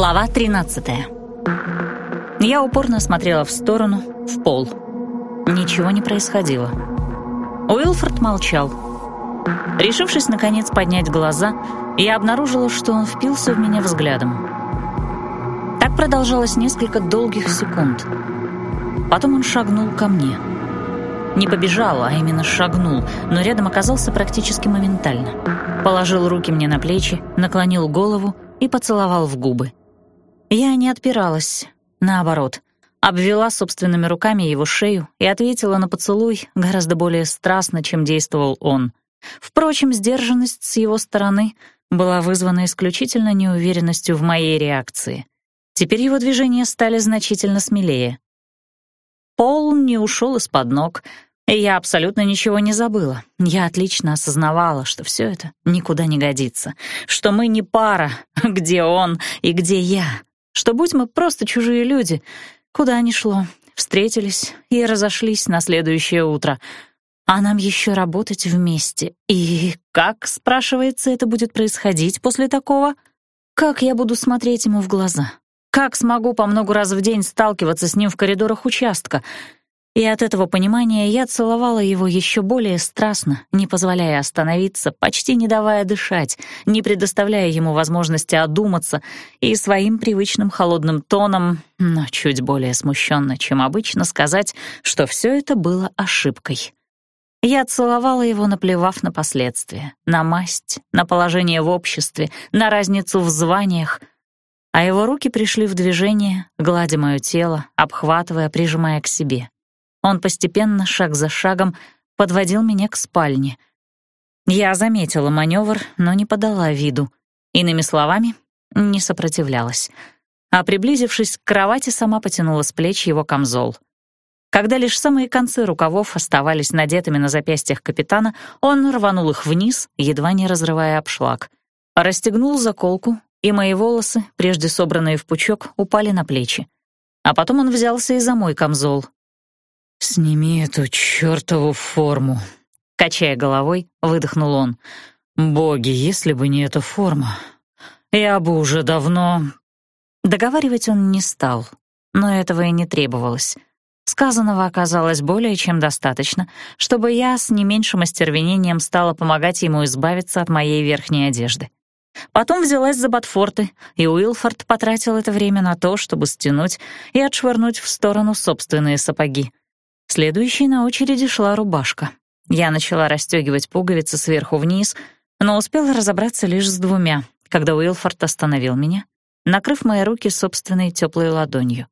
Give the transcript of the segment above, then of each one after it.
Глава 13 Я упорно смотрела в сторону, в пол. Ничего не происходило. Уилфорд молчал. Решившись, наконец, поднять глаза, я обнаружила, что он впился в меня взглядом. Так продолжалось несколько долгих секунд. Потом он шагнул ко мне. Не побежал, а именно шагнул, но рядом оказался практически моментально. Положил руки мне на плечи, наклонил голову и поцеловал в губы. Я не отпиралась, наоборот, обвела собственными руками его шею и ответила на поцелуй гораздо более страстно, чем действовал он. Впрочем, сдержанность с его стороны была вызвана исключительно неуверенностью в моей реакции. Теперь его движения стали значительно смелее. Пол не ушел из-под ног, и я абсолютно ничего не забыла. Я отлично осознавала, что все это никуда не годится, что мы не пара, где он и где я что будь мы просто чужие люди, куда ни шло, встретились и разошлись на следующее утро, а нам еще работать вместе. И как, спрашивается, это будет происходить после такого? Как я буду смотреть ему в глаза? Как смогу по много раз в день сталкиваться с ним в коридорах участка — и от этого понимания я целовала его еще более страстно, не позволяя остановиться, почти не давая дышать, не предоставляя ему возможности одуматься и своим привычным холодным тоном, но чуть более смущенно, чем обычно, сказать, что все это было ошибкой. Я целовала его, наплевав на последствия, на масть, на положение в обществе, на разницу в званиях, а его руки пришли в движение, гладя мое тело, обхватывая, прижимая к себе. Он постепенно, шаг за шагом, подводил меня к спальне. Я заметила маневр, но не подала виду. Иными словами, не сопротивлялась. А приблизившись к кровати, сама потянула с плеч его камзол. Когда лишь самые концы рукавов оставались надетыми на запястьях капитана, он рванул их вниз, едва не разрывая обшлаг. Расстегнул заколку, и мои волосы, прежде собранные в пучок, упали на плечи. А потом он взялся и за мой камзол, «Сними эту чертову форму», — качая головой, выдохнул он. «Боги, если бы не эта форма, я бы уже давно...» Договаривать он не стал, но этого и не требовалось. Сказанного оказалось более чем достаточно, чтобы я с не меньшим остервенением стала помогать ему избавиться от моей верхней одежды. Потом взялась за ботфорты, и Уилфорд потратил это время на то, чтобы стянуть и отшвырнуть в сторону собственные сапоги. Следующей на очереди шла рубашка. Я начала расстегивать пуговицы сверху вниз, но успела разобраться лишь с двумя, когда Уилфорд остановил меня, накрыв мои руки собственной теплой ладонью.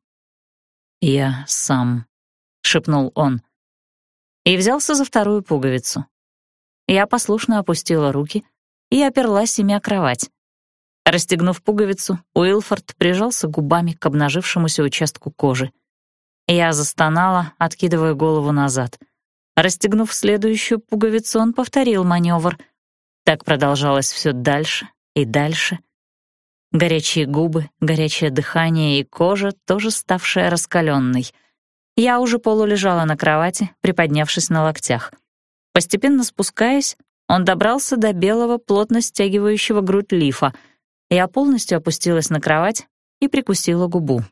«Я сам», — шепнул он, и взялся за вторую пуговицу. Я послушно опустила руки и оперлась ими о кровать. Расстегнув пуговицу, Уилфорд прижался губами к обнажившемуся участку кожи — я застонала, откидывая голову назад. Расстегнув следующую пуговицу, он повторил маневр. Так продолжалось все дальше и дальше. Горячие губы, горячее дыхание и кожа, тоже ставшая раскаленной. Я уже полулежала на кровати, приподнявшись на локтях. Постепенно спускаясь, он добрался до белого, плотно стягивающего грудь лифа. Я полностью опустилась на кровать и прикусила губу.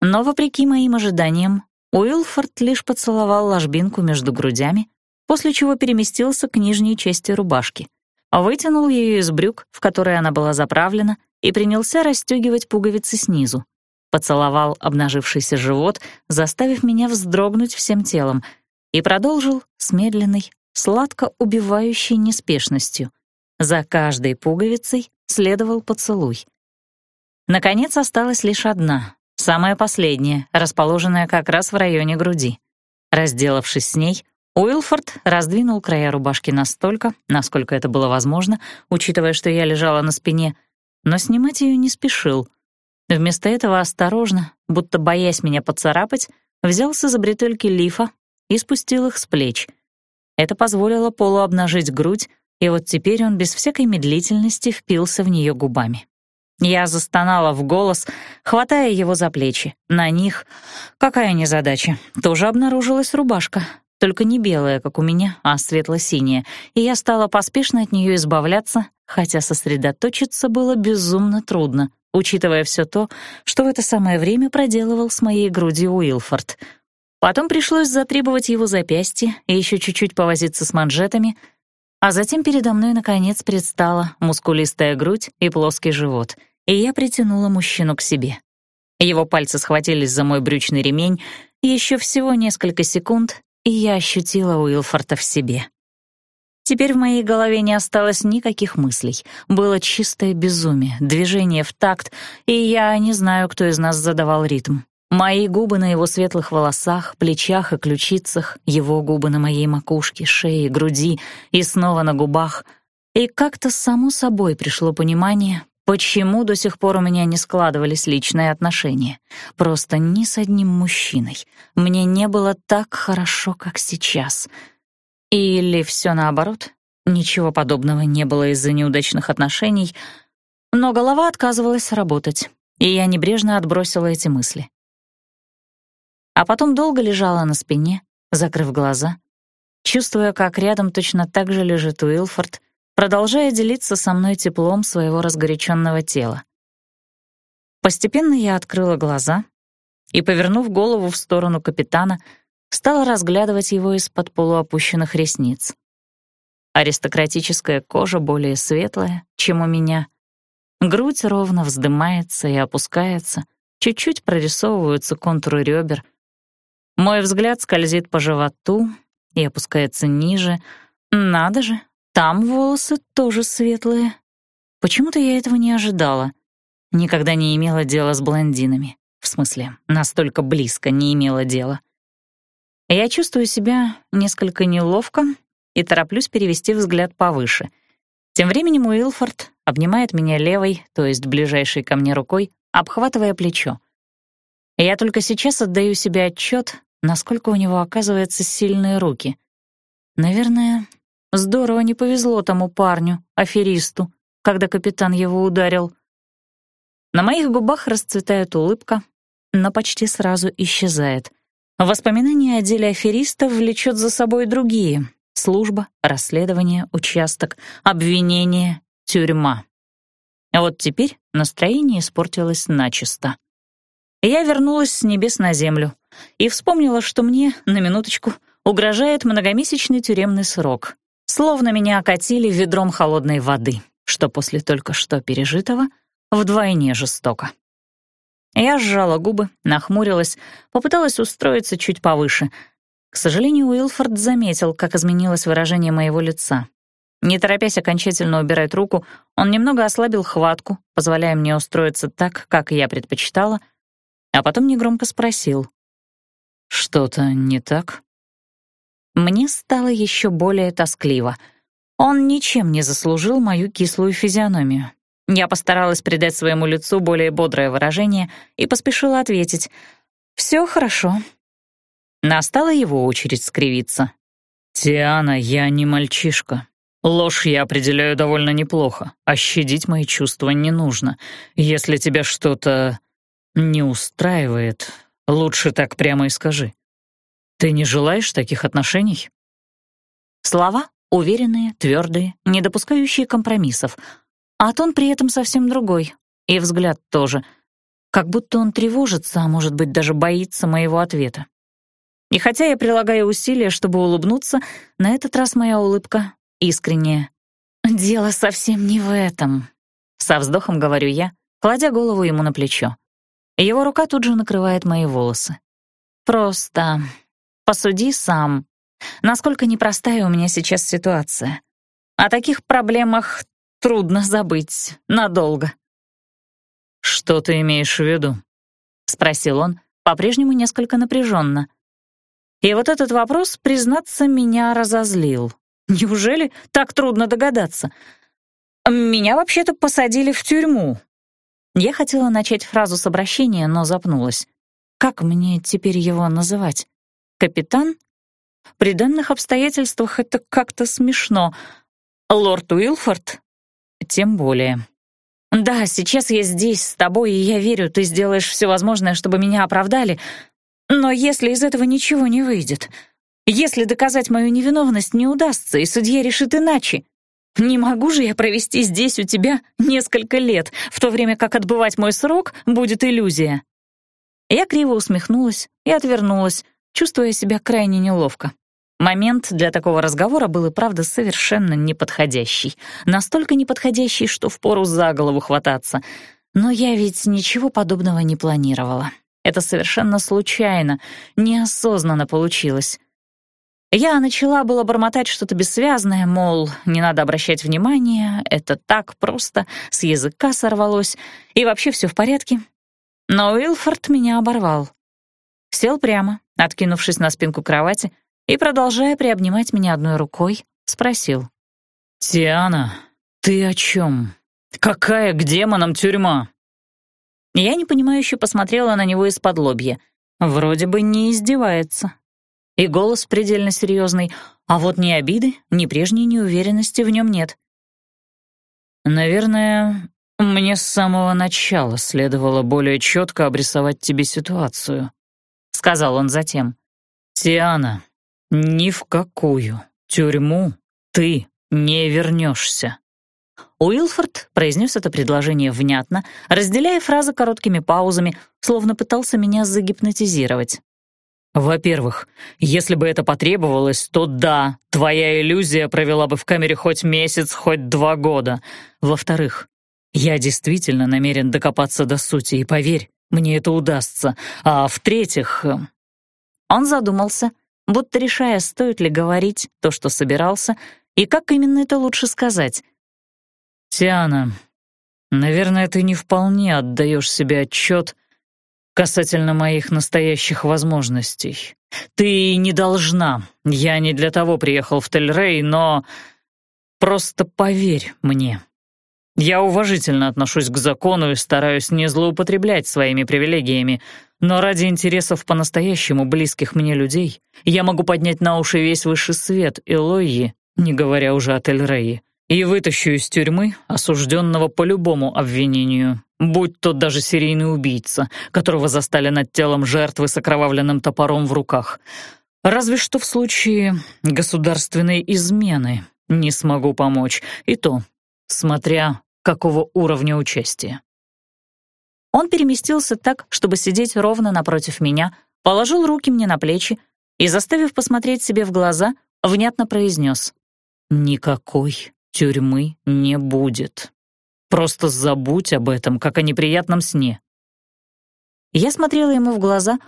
Но, вопреки моим ожиданиям, Уилфорд лишь поцеловал ложбинку между грудями, после чего переместился к нижней части рубашки, вытянул ее из брюк, в которые она была заправлена, и принялся расстегивать пуговицы снизу. Поцеловал обнажившийся живот, заставив меня вздрогнуть всем телом, и продолжил с медленной, сладко убивающей неспешностью. За каждой пуговицей следовал поцелуй. Наконец осталась лишь одна, Самая последняя, расположенная как раз в районе груди. Разделавшись с ней, Уилфорд раздвинул края рубашки настолько, насколько это было возможно, учитывая, что я лежала на спине, но снимать ее не спешил. Вместо этого осторожно, будто боясь меня поцарапать, взялся за бретельки лифа и спустил их с плеч. Это позволило Полу обнажить грудь, и вот теперь он без всякой медлительности впился в нее губами. Я застонала в голос, хватая его за плечи. На них, какая незадача, тоже обнаружилась рубашка, только не белая, как у меня, а светло-синяя, и я стала поспешно от нее избавляться, хотя сосредоточиться было безумно трудно. учитывая все то, что в это самое время проделывал с моей грудью Уилфорд. Потом пришлось затребовать его запястье и еще чуть-чуть повозиться с манжетами, а затем передо мной наконец предстала мускулистая грудь и плоский живот, и я притянула мужчину к себе. Его пальцы схватились за мой брючный ремень, еще всего несколько секунд, и я ощутила Уилфорта в себе. Теперь в моей голове не осталось никаких мыслей. Было чистое безумие, движение в такт, и я не знаю, кто из нас задавал ритм. Мои губы на его светлых волосах, плечах и ключицах, его губы на моей макушке, шее, груди и снова на губах. И как-то само собой пришло понимание, почему до сих пор у меня не складывались личные отношения. Просто ни с одним мужчиной. Мне не было так хорошо, как сейчас — или все наоборот, ничего подобного не было из-за неудачных отношений, но голова отказывалась работать, и я небрежно отбросила эти мысли. А потом долго лежала на спине, закрыв глаза, чувствуя, как рядом точно так же лежит Уилфорд, продолжая делиться со мной теплом своего разгоряченного тела. Постепенно я открыла глаза и, повернув голову в сторону капитана, стала разглядывать его из-под полуопущенных ресниц. Аристократическая кожа более светлая, чем у меня. Грудь ровно вздымается и опускается, чуть-чуть прорисовываются контуры ребер. Мой взгляд скользит по животу и опускается ниже. Надо же, там волосы тоже светлые. Почему-то я этого не ожидала. Никогда не имела дела с блондинами. В смысле, настолько близко не имела дела. Я чувствую себя несколько неловко и тороплюсь перевести взгляд повыше. Тем временем Уилфорд обнимает меня левой, то есть ближайшей ко мне рукой, обхватывая плечо. Я только сейчас отдаю себе отчет, насколько у него оказываются сильные руки. Наверное, здорово не повезло тому парню, аферисту, когда капитан его ударил. На моих губах расцветает улыбка, но почти сразу исчезает. Воспоминания о деле аферистов влечет за собой другие — служба, расследование, участок, обвинение, тюрьма. А вот теперь настроение испортилось начисто. Я вернулась с небес на землю и вспомнила, что мне, на минуточку, угрожает многомесячный тюремный срок. Словно меня окатили ведром холодной воды, что после только что пережитого вдвойне жестоко. Я сжала губы, нахмурилась, попыталась устроиться чуть повыше. К сожалению, Уилфорд заметил, как изменилось выражение моего лица. Не торопясь окончательно убирать руку, он немного ослабил хватку, позволяя мне устроиться так, как я предпочитала, а потом негромко спросил. «Что-то не так?» Мне стало еще более тоскливо. Он ничем не заслужил мою кислую физиономию. Я постаралась придать своему лицу более бодрое выражение и поспешила ответить «Все хорошо». Настала его очередь скривиться. «Тиана, я не мальчишка. Ложь я определяю довольно неплохо, а щадить мои чувства не нужно. Если тебя что-то не устраивает, лучше так прямо и скажи. Ты не желаешь таких отношений?» Слова уверенные, твердые, не допускающие компромиссов — а тон при этом совсем другой, и взгляд тоже. Как будто он тревожится, а может быть, даже боится моего ответа. И хотя я прилагаю усилия, чтобы улыбнуться, на этот раз моя улыбка искренняя. «Дело совсем не в этом», — со вздохом говорю я, кладя голову ему на плечо. Его рука тут же накрывает мои волосы. «Просто посуди сам, насколько непростая у меня сейчас ситуация. О таких проблемах трудно забыть надолго». «Что ты имеешь в виду?» — спросил он, по-прежнему несколько напряженно. И вот этот вопрос, признаться, меня разозлил. Неужели так трудно догадаться? Меня вообще-то посадили в тюрьму. Я хотела начать фразу с обращения, но запнулась. Как мне теперь его называть? Капитан? При данных обстоятельствах это как-то смешно. Лорд Уилфорд? тем более. «Да, сейчас я здесь с тобой, и я верю, ты сделаешь все возможное, чтобы меня оправдали. Но если из этого ничего не выйдет, если доказать мою невиновность не удастся, и судья решит иначе, Не могу же я провести здесь у тебя несколько лет, в то время как отбывать мой срок будет иллюзия». Я криво усмехнулась и отвернулась, чувствуя себя крайне неловко. Момент для такого разговора был и правда совершенно неподходящий. Настолько неподходящий, что впору за голову хвататься. Но я ведь ничего подобного не планировала. Это совершенно случайно, неосознанно получилось. Я начала было бормотать что-то бессвязное, мол, не надо обращать внимания, это так просто, с языка сорвалось, и вообще все в порядке. Но Уилфорд меня оборвал. Сел прямо, откинувшись на спинку кровати, и, продолжая приобнимать меня одной рукой, спросил. «Тиана, ты о чем? Какая к демонам тюрьма?» Я непонимающе посмотрела на него из-под лобья. Вроде бы не издевается, и голос предельно серьезный, а вот ни обиды, ни прежней неуверенности в нем нет. «Наверное, мне с самого начала следовало более четко обрисовать тебе ситуацию», — сказал он затем. «Тиана, ни в какую тюрьму ты не вернешься». Уилфорд произнес это предложение внятно, разделяя фразы короткими паузами, словно пытался меня загипнотизировать. Во-первых, если бы это потребовалось, то да, твоя иллюзия провела бы в камере хоть месяц, хоть два года. Во-вторых, я действительно намерен докопаться до сути, и поверь, мне это удастся. А в-третьих... Э, Он задумался, будто решая, стоит ли говорить то, что собирался, и как именно это лучше сказать. «Тиана, наверное, ты не вполне отдаешь себе отчет, касательно моих настоящих возможностей. Ты не должна. Я не для того приехал в Тель-Рей, но... Просто поверь мне. Я уважительно отношусь к закону и стараюсь не злоупотреблять своими привилегиями, но ради интересов по-настоящему близких мне людей я могу поднять на уши весь высший свет Элойи, не говоря уже о Тель-Рее, и вытащу из тюрьмы осужденного по любому обвинению, будь то даже серийный убийца, которого застали над телом жертвы с окровавленным топором в руках. Разве что в случае государственной измены не смогу помочь, и то, смотря какого уровня участия. Он переместился так, чтобы сидеть ровно напротив меня, положил руки мне на плечи и, заставив посмотреть себе в глаза, внятно произнес «Никакой тюрьмы не будет». Просто забудь об этом, как о неприятном сне». Я смотрела ему в глаза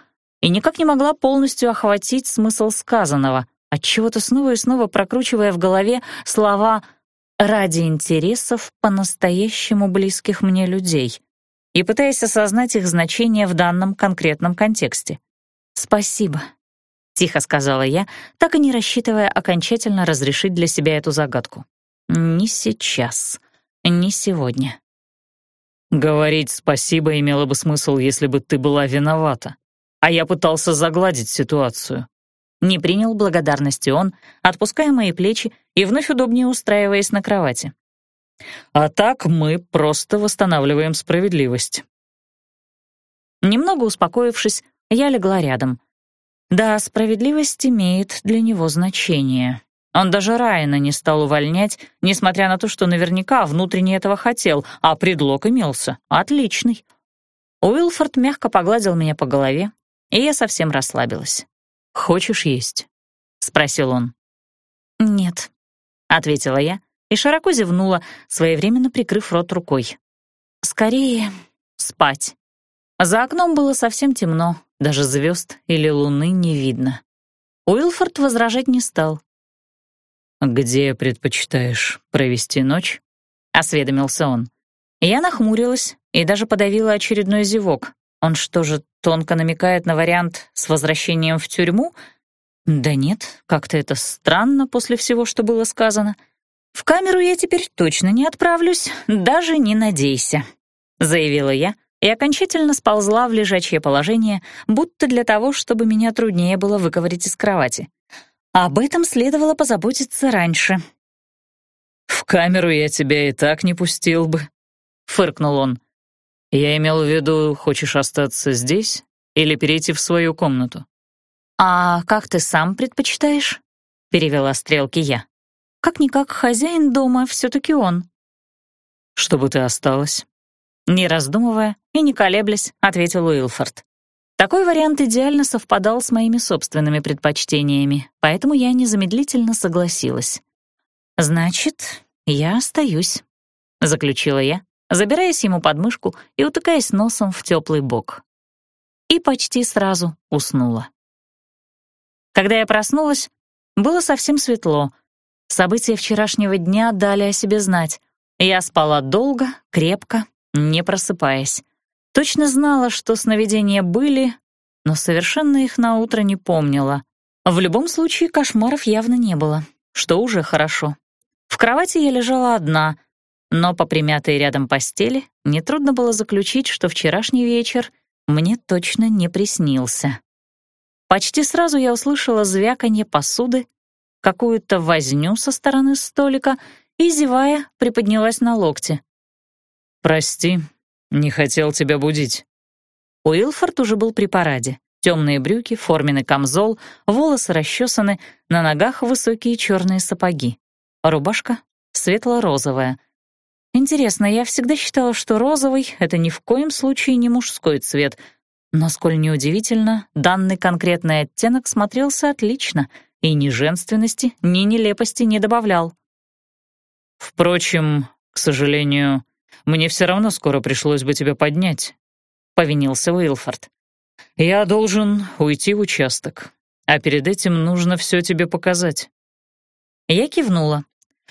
и никак не могла полностью охватить смысл сказанного, отчего-то снова и снова прокручивая в голове слова «ради интересов по-настоящему близких мне людей» и пытаясь осознать их значение в данном конкретном контексте. «Спасибо», — тихо сказала я, так и не рассчитывая окончательно разрешить для себя эту загадку. «Не сейчас». Не сегодня. Говорить спасибо имело бы смысл, если бы ты была виновата. А я пытался загладить ситуацию. Не принял благодарности он, отпуская мои плечи и вновь удобнее устраиваясь на кровати. А так мы просто восстанавливаем справедливость. Немного успокоившись, я легла рядом. Да, справедливость имеет для него значение. Он даже Райана не стал увольнять, несмотря на то, что наверняка внутренне этого хотел, а предлог имелся. Отличный. Уилфорд мягко погладил меня по голове, и я совсем расслабилась. «Хочешь есть?» — спросил он. «Нет», — ответила я и широко зевнула, своевременно прикрыв рот рукой. «Скорее спать». За окном было совсем темно, даже звезд или луны не видно. Уилфорд возражать не стал, «Где предпочитаешь провести ночь?» — осведомился он. Я нахмурилась и даже подавила очередной зевок. Он что же, тонко намекает на вариант с возвращением в тюрьму? Да нет, как-то это странно после всего, что было сказано. В камеру я теперь точно не отправлюсь, даже не надейся, заявила я и окончательно сползла в лежачее положение, будто для того, чтобы меня труднее было выковырить из кровати. Об этом следовало позаботиться раньше. «В камеру я тебя и так не пустил бы», — фыркнул он. «Я имел в виду, хочешь остаться здесь или перейти в свою комнату?» «А как ты сам предпочитаешь?» — перевела стрелки я. как-никак хозяин дома все-таки он. «Чтобы ты осталась?» Не раздумывая и не колеблясь, ответил Уилфорд. Такой вариант идеально совпадал с моими собственными предпочтениями, поэтому я незамедлительно согласилась. «Значит, я остаюсь», — заключила я, забираясь ему под мышку и утыкаясь носом в теплый бок. И почти сразу уснула. Когда я проснулась, было совсем светло. События вчерашнего дня дали о себе знать. Я спала долго, крепко, не просыпаясь. Точно знала, что сновидения были, но совершенно их на утро не помнила. В любом случае кошмаров явно не было, что уже хорошо. В кровати я лежала одна, но по примятой рядом постели нетрудно было заключить, что вчерашний вечер мне точно не приснился. Почти сразу я услышала звяканье посуды, какую-то возню со стороны столика и, зевая, приподнялась на локте. «Прости, не хотел тебя будить». Уилфорд уже был при параде. Темные брюки, форменный камзол, волосы расчесаны, на ногах высокие черные сапоги. Рубашка светло-розовая. Интересно, я всегда считала, что розовый — это ни в коем случае не мужской цвет. Но, сколь неудивительно, данный конкретный оттенок смотрелся отлично и ни женственности, ни нелепости не добавлял. «Впрочем, к сожалению, мне все равно скоро пришлось бы тебя поднять», — повинился Уилфорд. «Я должен уйти в участок, а перед этим нужно все тебе показать». Я кивнула.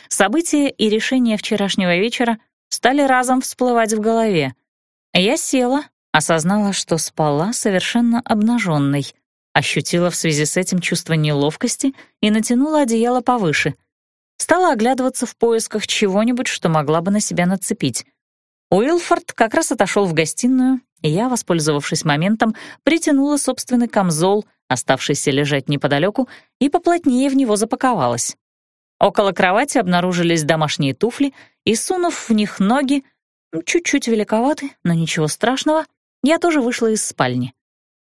События и решения вчерашнего вечера стали разом всплывать в голове. Я села, осознала, что спала совершенно обнаженной, ощутила в связи с этим чувство неловкости и натянула одеяло повыше. Стала оглядываться в поисках чего-нибудь, что могла бы на себя нацепить. Уилфорд как раз отошел в гостиную, и я, воспользовавшись моментом, притянула собственный камзол, оставшийся лежать неподалеку, и поплотнее в него запаковалась. Около кровати обнаружились домашние туфли, и, сунув в них ноги, чуть-чуть великоваты, но ничего страшного, я тоже вышла из спальни.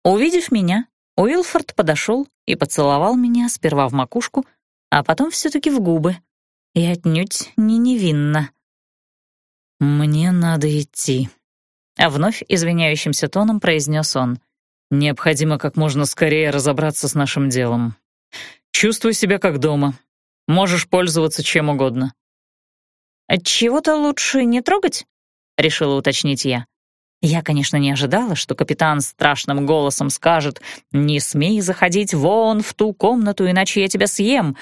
Увидев меня, Уилфорд подошел и поцеловал меня сперва в макушку, а потом все-таки в губы. И отнюдь не невинно. «Мне надо идти», — а вновь извиняющимся тоном произнес он. «Необходимо как можно скорее разобраться с нашим делом. Чувствуй себя как дома. Можешь пользоваться чем угодно». «Чего-то лучше не трогать?» — решила уточнить я. Я, конечно, не ожидала, что капитан страшным голосом скажет «Не смей заходить вон в ту комнату, иначе я тебя съем».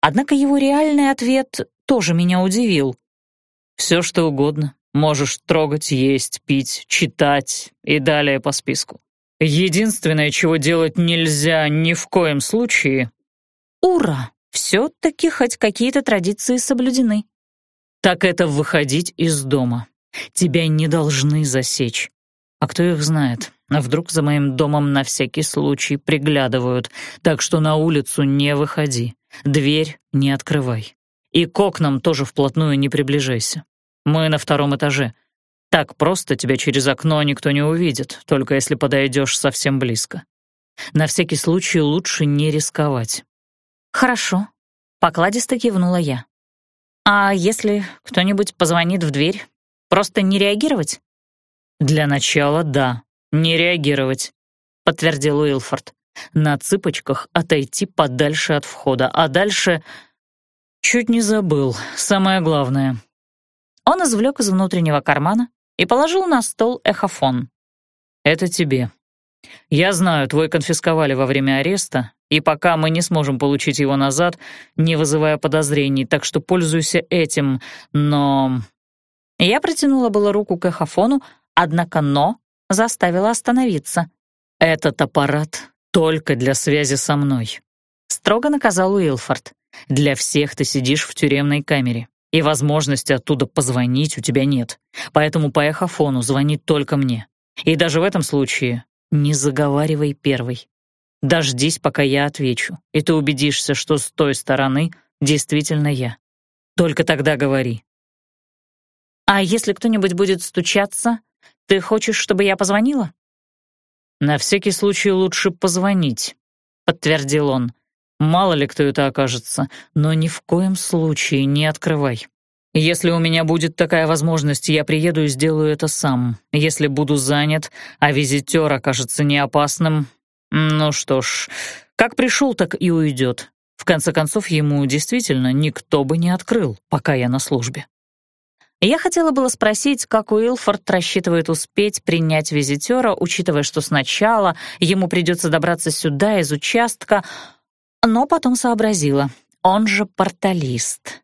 Однако его реальный ответ тоже меня удивил. Все, что угодно. Можешь трогать, есть, пить, читать и далее по списку. Единственное, чего делать нельзя ни в коем случае... Ура! Все-таки хоть какие-то традиции соблюдены. Так это выходить из дома. Тебя не должны засечь. А кто их знает? А вдруг за моим домом на всякий случай приглядывают, так что на улицу не выходи, дверь не открывай. И к окнам тоже вплотную не приближайся. Мы на втором этаже. Так просто тебя через окно никто не увидит, только если подойдешь совсем близко. На всякий случай лучше не рисковать. Хорошо, покладисто кивнула я. А если кто-нибудь позвонит в дверь, просто не реагировать? Для начала да, не реагировать, подтвердил Уилфорд. На цыпочках отойти подальше от входа, а дальше «Чуть не забыл. Самое главное». Он извлек из внутреннего кармана и положил на стол эхофон. «Это тебе. Я знаю, твой конфисковали во время ареста, и пока мы не сможем получить его назад, не вызывая подозрений, так что пользуйся этим, но...» Я протянула было руку к эхофону, однако «но» заставила остановиться. «Этот аппарат только для связи со мной», — строго наказал Уилфорд. Для всех ты сидишь в тюремной камере, и возможности оттуда позвонить у тебя нет. Поэтому по эхофону звони только мне. И даже в этом случае не заговаривай первый. Дождись, пока я отвечу, и ты убедишься, что с той стороны действительно я. Только тогда говори. А если кто-нибудь будет стучаться, ты хочешь, чтобы я позвонила? На всякий случай лучше позвонить, подтвердил он. Мало ли кто это окажется, но ни в коем случае не открывай. Если у меня будет такая возможность, я приеду и сделаю это сам. Если буду занят, а визитер окажется неопасным, ну что ж, как пришел, так и уйдет. В конце концов, ему действительно никто бы не открыл, пока я на службе. Я хотела было спросить, как Уилфорд рассчитывает успеть принять визитера, учитывая, что сначала ему придется добраться сюда из участка, но потом сообразила. Он же порталист.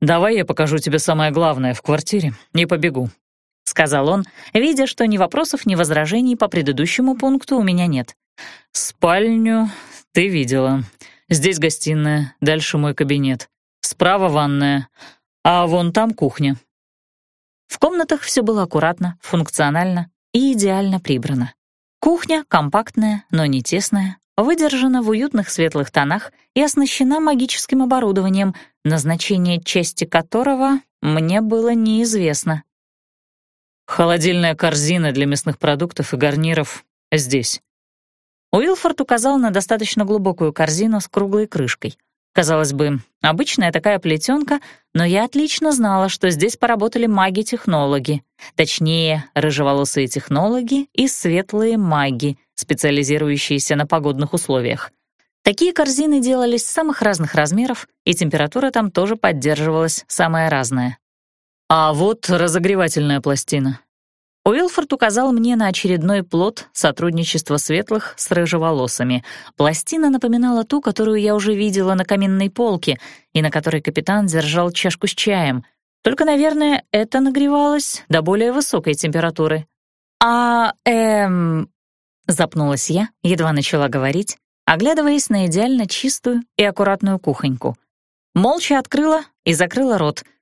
«Давай я покажу тебе самое главное в квартире Не побегу», — сказал он, видя, что ни вопросов, ни возражений по предыдущему пункту у меня нет. «Спальню ты видела. Здесь гостиная, дальше мой кабинет. Справа ванная, а вон там кухня». В комнатах все было аккуратно, функционально и идеально прибрано. Кухня компактная, но не тесная, выдержана в уютных светлых тонах и оснащена магическим оборудованием, назначение части которого мне было неизвестно. «Холодильная корзина для мясных продуктов и гарниров здесь». Уилфорд указал на достаточно глубокую корзину с круглой крышкой. Казалось бы, обычная такая плетенка, но я отлично знала, что здесь поработали маги-технологи. Точнее, рыжеволосые технологи и светлые маги, специализирующиеся на погодных условиях. Такие корзины делались самых разных размеров, и температура там тоже поддерживалась самая разная. А вот разогревательная пластина. Уилфорд указал мне на очередной плод сотрудничества светлых с рыжеволосыми. Пластина напоминала ту, которую я уже видела на каминной полке и на которой капитан держал чашку с чаем. Только, наверное, это нагревалось до более высокой температуры. «А, эм...» — запнулась я, едва начала говорить, оглядываясь на идеально чистую и аккуратную кухоньку. Молча открыла и закрыла рот —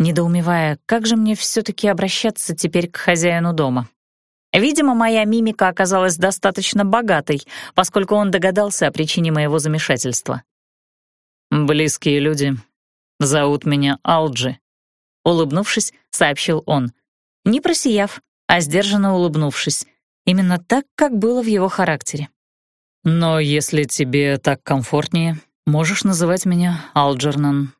недоумевая, как же мне все-таки обращаться теперь к хозяину дома. Видимо, моя мимика оказалась достаточно богатой, поскольку он догадался о причине моего замешательства. «Близкие люди зовут меня Алджи», — улыбнувшись, сообщил он. Не просияв, а сдержанно улыбнувшись. Именно так, как было в его характере. «Но если тебе так комфортнее, можешь называть меня Алджернан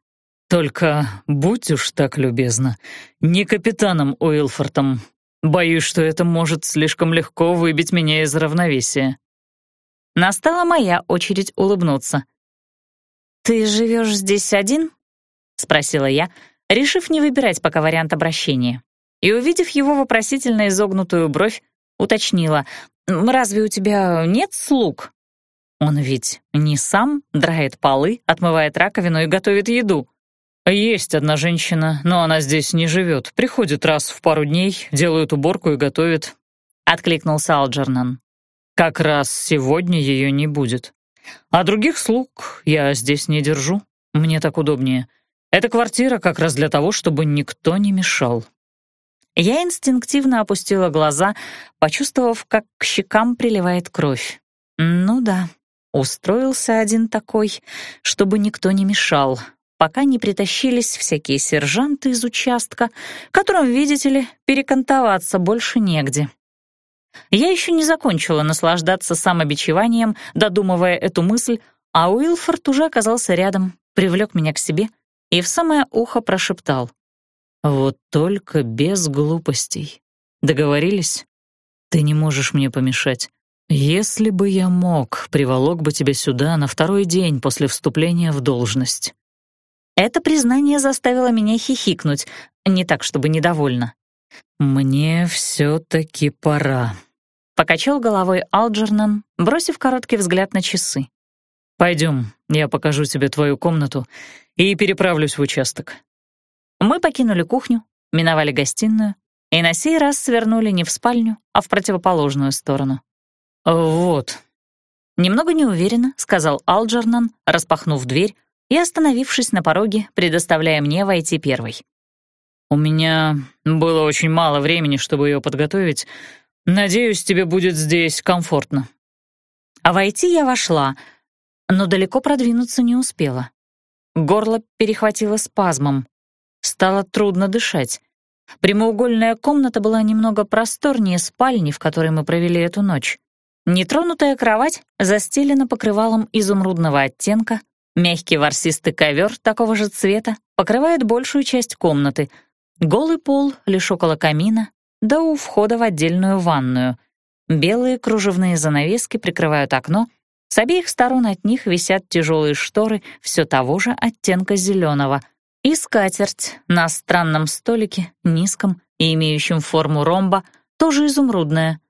только будь уж так любезна, не капитаном Уилфортом. Боюсь, что это может слишком легко выбить меня из равновесия». Настала моя очередь улыбнуться. «Ты живешь здесь один?» — спросила я, решив не выбирать пока вариант обращения. И, увидев его вопросительно изогнутую бровь, уточнила, «Разве у тебя нет слуг?» Он ведь не сам драет полы, отмывает раковину и готовит еду. «Есть одна женщина, но она здесь не живет. Приходит раз в пару дней, делает уборку и готовит», — откликнулся Алджернан. «Как раз сегодня ее не будет. А других слуг я здесь не держу. Мне так удобнее. Эта квартира как раз для того, чтобы никто не мешал». Я инстинктивно опустила глаза, почувствовав, как к щекам приливает кровь. «Ну да, устроился один такой, чтобы никто не мешал» пока не притащились всякие сержанты из участка, которым, видите ли, перекантоваться больше негде. Я еще не закончила наслаждаться самобичеванием, додумывая эту мысль, а Уилфорд уже оказался рядом, привлек меня к себе и в самое ухо прошептал. «Вот только без глупостей. Договорились? Ты не можешь мне помешать. Если бы я мог, приволок бы тебя сюда на второй день после вступления в должность. Это признание заставило меня хихикнуть, не так, чтобы недовольно. «Мне все-таки пора», — покачал головой Алджернан, бросив короткий взгляд на часы. «Пойдем, я покажу тебе твою комнату и переправлюсь в участок». Мы покинули кухню, миновали гостиную и на сей раз свернули не в спальню, а в противоположную сторону. «Вот», — немного неуверенно сказал Алджернан, распахнув дверь, и, остановившись на пороге, предоставляя мне войти первой. «У меня было очень мало времени, чтобы ее подготовить. Надеюсь, тебе будет здесь комфортно». А войти я вошла, но далеко продвинуться не успела. Горло перехватило спазмом. Стало трудно дышать. Прямоугольная комната была немного просторнее спальни, в которой мы провели эту ночь. Нетронутая кровать застелена покрывалом изумрудного оттенка, мягкий ворсистый ковер такого же цвета покрывает большую часть комнаты, голый пол лишь около камина, да у входа в отдельную ванную. Белые кружевные занавески прикрывают окно, с обеих сторон от них висят тяжелые шторы все того же оттенка зеленого, и скатерть на странном столике, низком и имеющем форму ромба, тоже изумрудная.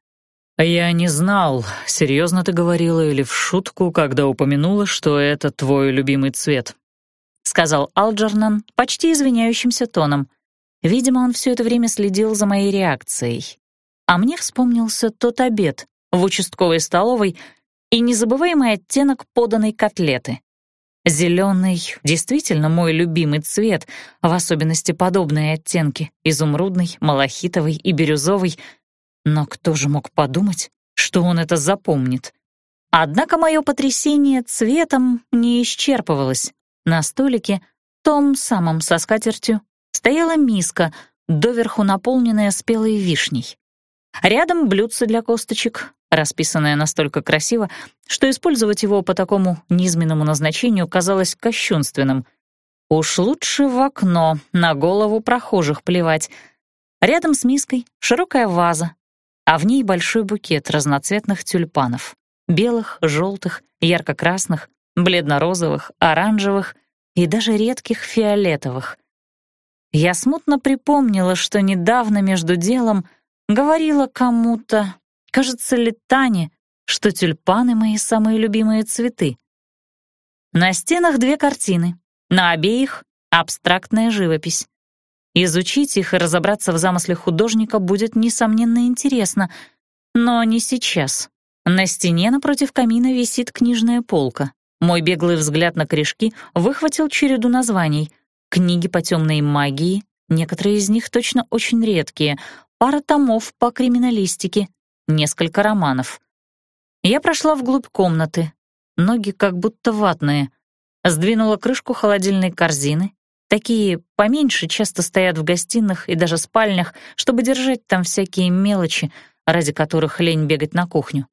«Я не знал, серьезно ты говорила или в шутку, когда упомянула, что это твой любимый цвет», — сказал Алджернан почти извиняющимся тоном. Видимо, он все это время следил за моей реакцией. А мне вспомнился тот обед в участковой столовой и незабываемый оттенок поданной котлеты. Зеленый действительно мой любимый цвет, в особенности подобные оттенки — изумрудный, малахитовый и бирюзовый. Но кто же мог подумать, что он это запомнит? Однако мое потрясение цветом не исчерпывалось. На столике, том самом со скатертью, стояла миска, доверху наполненная спелой вишней. Рядом блюдце для косточек, расписанное настолько красиво, что использовать его по такому низменному назначению казалось кощунственным. Уж лучше в окно на голову прохожих плевать. Рядом с миской широкая ваза, а в ней большой букет разноцветных тюльпанов. Белых, желтых, ярко-красных, бледно-розовых, оранжевых и даже редких фиолетовых. Я смутно припомнила, что недавно между делом говорила кому-то Кажется ли Тане, что тюльпаны — мои самые любимые цветы? На стенах две картины, на обеих — абстрактная живопись. Изучить их и разобраться в замысле художника будет, несомненно, интересно, но не сейчас. На стене напротив камина висит книжная полка. Мой беглый взгляд на корешки выхватил череду названий. Книги по темной магии, некоторые из них точно очень редкие, пара томов по криминалистике, несколько романов. Я прошла вглубь комнаты, ноги как будто ватные, сдвинула крышку холодильной корзины. Такие поменьше часто стоят в гостиных и даже спальнях, чтобы держать там всякие мелочи, ради которых лень бегать на кухню.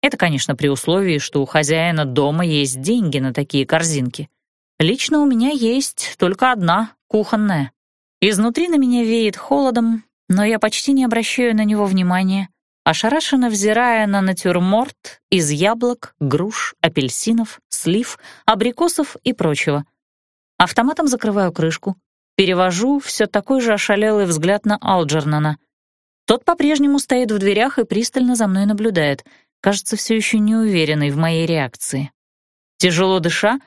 Это, конечно, при условии, что у хозяина дома есть деньги на такие корзинки. Лично у меня есть только одна, кухонная. Изнутри на меня веет холодом, но я почти не обращаю на него внимания, ошарашенно взирая на натюрморт из яблок, груш, апельсинов, слив, абрикосов и прочего. Автоматом закрываю крышку, перевожу все такой же ошалелый взгляд на Алджернана. Тот по-прежнему стоит в дверях и пристально за мной наблюдает, кажется, все еще неуверенный в моей реакции. Тяжело дыша,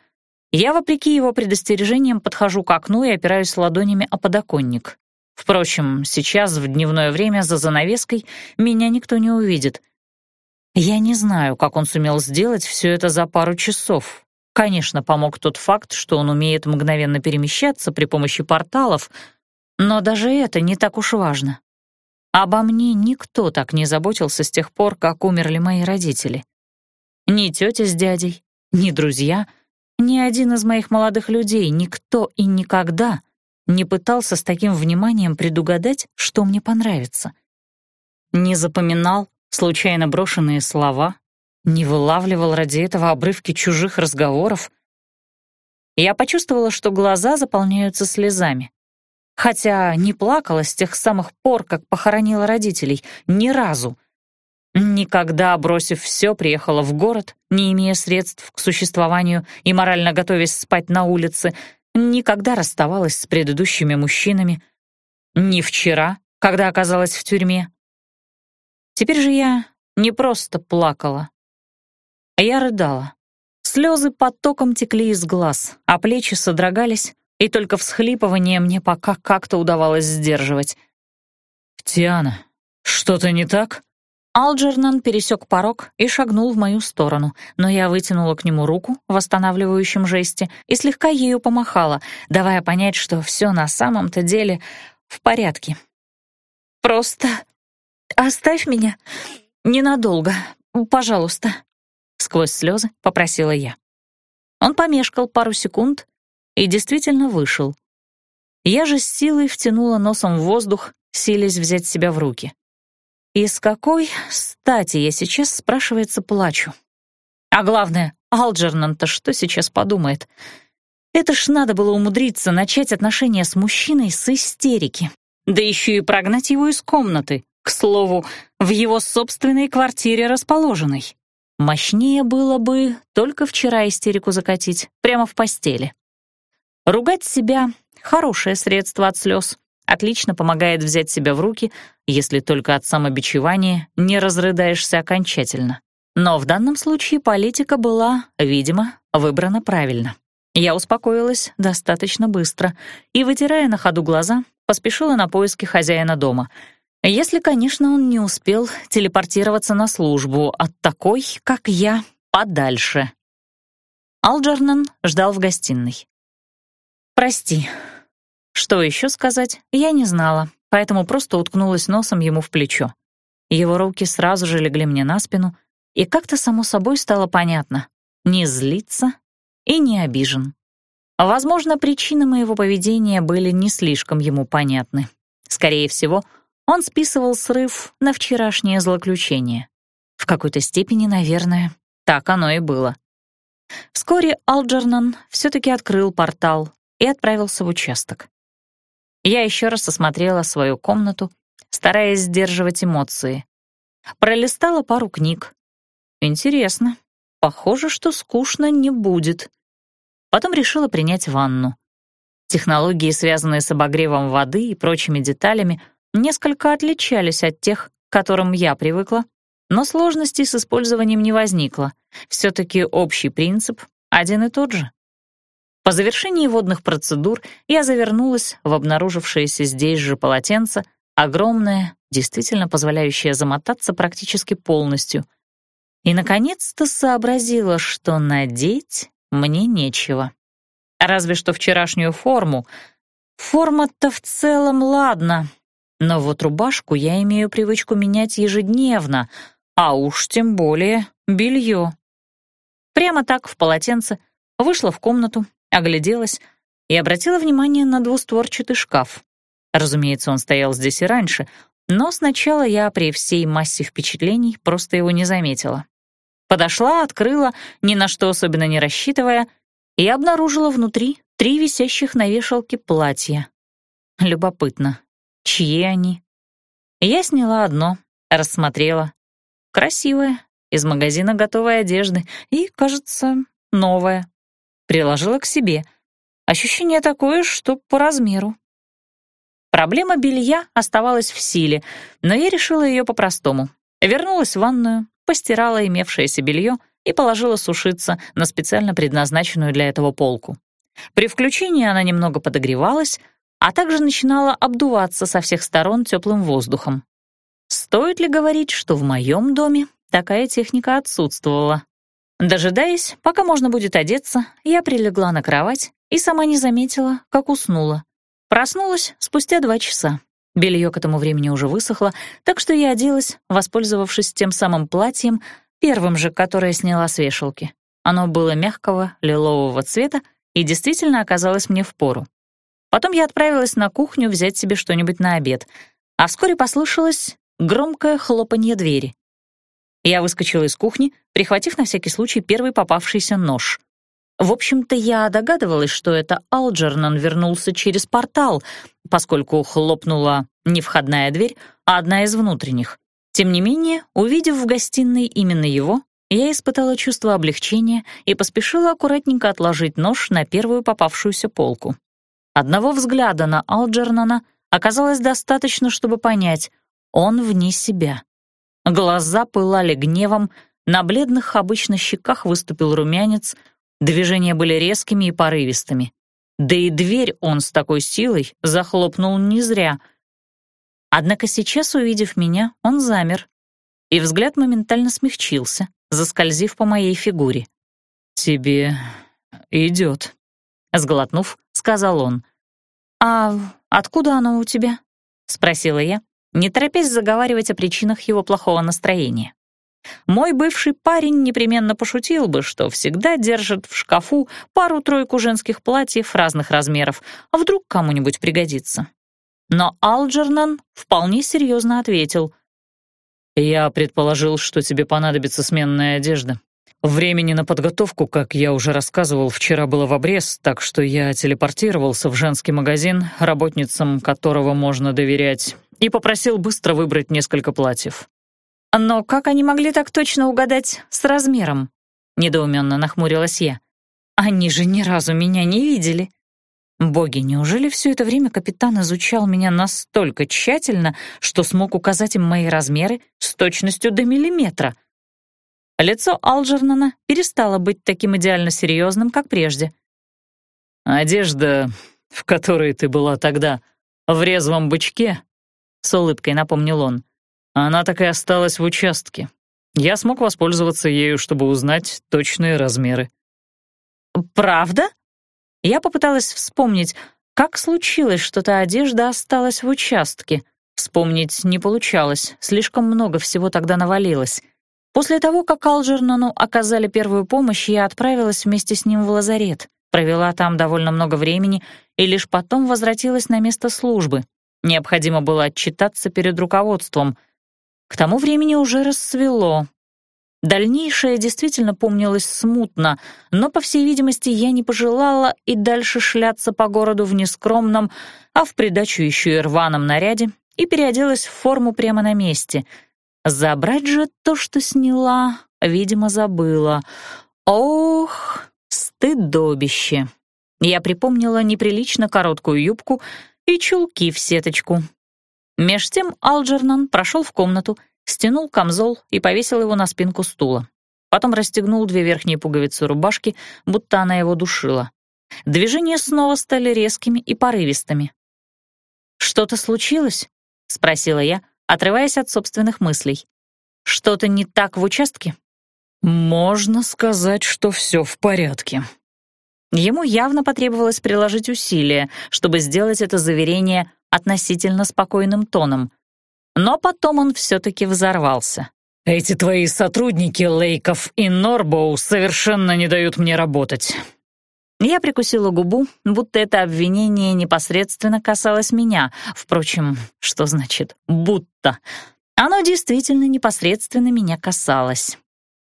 я, вопреки его предостережениям, подхожу к окну и опираюсь ладонями о подоконник. Впрочем, сейчас, в дневное время, за занавеской меня никто не увидит. Я не знаю, как он сумел сделать все это за пару часов. Конечно, помог тот факт, что он умеет мгновенно перемещаться при помощи порталов, но даже это не так уж важно. Обо мне никто так не заботился с тех пор, как умерли мои родители. Ни тетя с дядей, ни друзья, ни один из моих молодых людей, никто и никогда не пытался с таким вниманием предугадать, что мне понравится. Не запоминал случайно брошенные слова, не вылавливал ради этого обрывки чужих разговоров. Я почувствовала, что глаза заполняются слезами. Хотя не плакала с тех самых пор, как похоронила родителей, ни разу. Никогда, бросив все, приехала в город, не имея средств к существованию и морально готовясь спать на улице — Никогда расставалась с предыдущими мужчинами. Ни вчера, когда оказалась в тюрьме. Теперь же я не просто плакала. Я рыдала. Слезы потоком текли из глаз, а плечи содрогались, и только всхлипывание мне пока как-то удавалось сдерживать. «Тиана, что-то не так?» Алджернан пересек порог и шагнул в мою сторону, но я вытянула к нему руку в восстанавливающем жесте и слегка ею помахала, давая понять, что все на самом-то деле в порядке. «Просто оставь меня ненадолго, пожалуйста», — сквозь слезы попросила я. Он помешкал пару секунд и действительно вышел. Я же с силой втянула носом в воздух, силясь взять себя в руки. И с какой стати я сейчас, спрашивается, плачу? А главное, Алджернан-то что сейчас подумает? Это ж надо было умудриться начать отношения с мужчиной с истерики. Да еще и прогнать его из комнаты, к слову, в его собственной квартире расположенной. Мощнее было бы только вчера истерику закатить, прямо в постели. Ругать себя — хорошее средство от слез. Отлично помогает взять себя в руки, если только от самобичевания не разрыдаешься окончательно. Но в данном случае политика была, видимо, выбрана правильно. Я успокоилась достаточно быстро и, вытирая на ходу глаза, поспешила на поиски хозяина дома. Если, конечно, он не успел телепортироваться на службу от такой, как я, подальше. Алджернан ждал в гостиной. «Прости». Что еще сказать, я не знала, поэтому просто уткнулась носом ему в плечо. Его руки сразу же легли мне на спину, и как-то само собой стало понятно — не злиться и не обижен. Возможно, причины моего поведения были не слишком ему понятны. Скорее всего, он списывал срыв на вчерашнее злоключение. В какой-то степени, наверное, так оно и было. Вскоре Алджернан все-таки открыл портал и отправился в участок. Я еще раз осмотрела свою комнату, стараясь сдерживать эмоции. Пролистала пару книг. Интересно, похоже, что скучно не будет. Потом решила принять ванну. Технологии, связанные с обогревом воды и прочими деталями, несколько отличались от тех, к которым я привыкла, но сложностей с использованием не возникло. Все-таки общий принцип один и тот же. По завершении водных процедур я завернулась в обнаружившееся здесь же полотенце, огромное, действительно позволяющее замотаться практически полностью. И, наконец-то, сообразила, что надеть мне нечего. Разве что вчерашнюю форму. Форма-то в целом ладно, но вот рубашку я имею привычку менять ежедневно, а уж тем более белье. Прямо так в полотенце вышла в комнату, огляделась и обратила внимание на двустворчатый шкаф. Разумеется, он стоял здесь и раньше, но сначала я при всей массе впечатлений просто его не заметила. Подошла, открыла, ни на что особенно не рассчитывая, и обнаружила внутри три висящих на вешалке платья. Любопытно, чьи они? Я сняла одно, рассмотрела. Красивое, из магазина готовой одежды и, кажется, новое. Приложила к себе. Ощущение такое, что по размеру. Проблема белья оставалась в силе, но я решила ее по-простому. Вернулась в ванную, постирала имевшееся белье и положила сушиться на специально предназначенную для этого полку. При включении она немного подогревалась, а также начинала обдуваться со всех сторон теплым воздухом. Стоит ли говорить, что в моем доме такая техника отсутствовала? Дожидаясь, пока можно будет одеться, я прилегла на кровать и сама не заметила, как уснула. Проснулась спустя два часа. Белье к этому времени уже высохло, так что я оделась, воспользовавшись тем самым платьем, первым же, которое сняла с вешалки. Оно было мягкого, лилового цвета и действительно оказалось мне впору. Потом я отправилась на кухню взять себе что-нибудь на обед, а вскоре послышалось громкое хлопанье двери. Я выскочила из кухни, прихватив на всякий случай первый попавшийся нож. В общем-то, я догадывалась, что это Алджернан вернулся через портал, поскольку хлопнула не входная дверь, а одна из внутренних. Тем не менее, увидев в гостиной именно его, я испытала чувство облегчения и поспешила аккуратненько отложить нож на первую попавшуюся полку. Одного взгляда на Алджернана оказалось достаточно, чтобы понять, он вне себя. Глаза пылали гневом, на бледных обычно щеках выступил румянец, Движения были резкими и порывистыми. Да и дверь он с такой силой захлопнул не зря. Однако сейчас, увидев меня, он замер, и взгляд моментально смягчился, заскользив по моей фигуре. «Тебе идет», — сглотнув, сказал он. «А откуда оно у тебя?» — спросила я, не торопясь заговаривать о причинах его плохого настроения. Мой бывший парень непременно пошутил бы, что всегда держит в шкафу пару-тройку женских платьев разных размеров, а вдруг кому-нибудь пригодится. Но Алджернан вполне серьезно ответил. Я предположил, что тебе понадобится сменная одежда. Времени на подготовку, как я уже рассказывал, вчера было в обрез, так что я телепортировался в женский магазин, работницам которого можно доверять, и попросил быстро выбрать несколько платьев. «Но как они могли так точно угадать с размером?» — недоуменно нахмурилась я. «Они же ни разу меня не видели». Боги, неужели все это время капитан изучал меня настолько тщательно, что смог указать им мои размеры с точностью до миллиметра? Лицо Алджернана перестало быть таким идеально серьезным, как прежде. «Одежда, в которой ты была тогда, в резвом бычке», — с улыбкой напомнил он, «она так и осталась в участке. Я смог воспользоваться ею, чтобы узнать точные размеры». «Правда?» Я попыталась вспомнить, как случилось, что та одежда осталась в участке. Вспомнить не получалось, слишком много всего тогда навалилось. После того, как Алджернану оказали первую помощь, я отправилась вместе с ним в лазарет, провела там довольно много времени и лишь потом возвратилась на место службы. Необходимо было отчитаться перед руководством. К тому времени уже рассвело, Дальнейшее действительно помнилось смутно, но, по всей видимости, я не пожелала и дальше шляться по городу в нескромном, а в придачу еще и рваном наряде, и переоделась в форму прямо на месте. Забрать же то, что сняла, видимо, забыла. Ох, стыдобище. Я припомнила неприлично короткую юбку и чулки в сеточку. Меж тем Алджернан прошел в комнату, стянул камзол и повесил его на спинку стула. Потом расстегнул две верхние пуговицы рубашки, будто она его душила. Движения снова стали резкими и порывистыми. «Что-то случилось?» — спросила я, отрываясь от собственных мыслей. «Что-то не так в участке?» «Можно сказать, что все в порядке». Ему явно потребовалось приложить усилия, чтобы сделать это заверение относительно спокойным тоном. Но потом он все-таки взорвался. «Эти твои сотрудники, Лейков и Норбоу, совершенно не дают мне работать». Я прикусила губу, будто это обвинение непосредственно касалось меня. Впрочем, что значит «будто»? Оно действительно непосредственно меня касалось.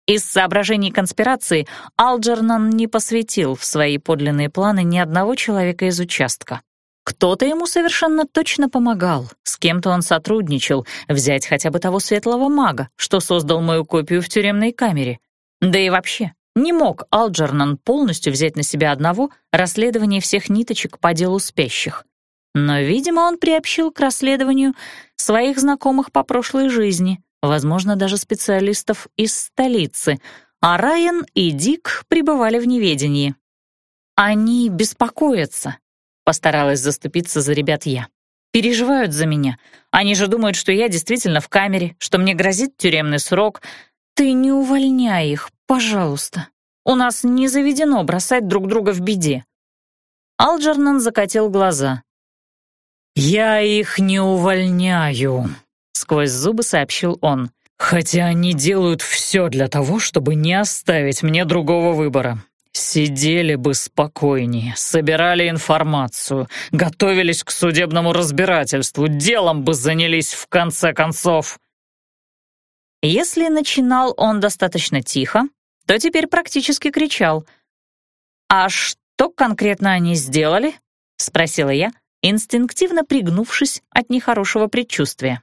Из соображений конспирации Алджернан не посвятил в свои подлинные планы ни одного человека из участка. Кто-то ему совершенно точно помогал, с кем-то он сотрудничал, взять хотя бы того светлого мага, что создал мою копию в тюремной камере. Да и вообще, не мог Алджернан полностью взять на себя одного расследование всех ниточек по делу спящих. Но, видимо, он приобщил к расследованию своих знакомых по прошлой жизни, возможно, даже специалистов из столицы, а Райан и Дик пребывали в неведении. Они беспокоятся, Постаралась заступиться за ребят я. Переживают за меня. Они же думают, что я действительно в камере, что мне грозит тюремный срок. Ты не увольняй их, пожалуйста. У нас не заведено бросать друг друга в беде. Алджернан закатил глаза. «Я их не увольняю», — сквозь зубы сообщил он. «Хотя они делают все для того, чтобы не оставить мне другого выбора. Сидели бы спокойнее, собирали информацию, готовились к судебному разбирательству, делом бы занялись в конце концов. Если начинал он достаточно тихо, то теперь практически кричал. «А что конкретно они сделали?» — спросила я, инстинктивно пригнувшись от нехорошего предчувствия.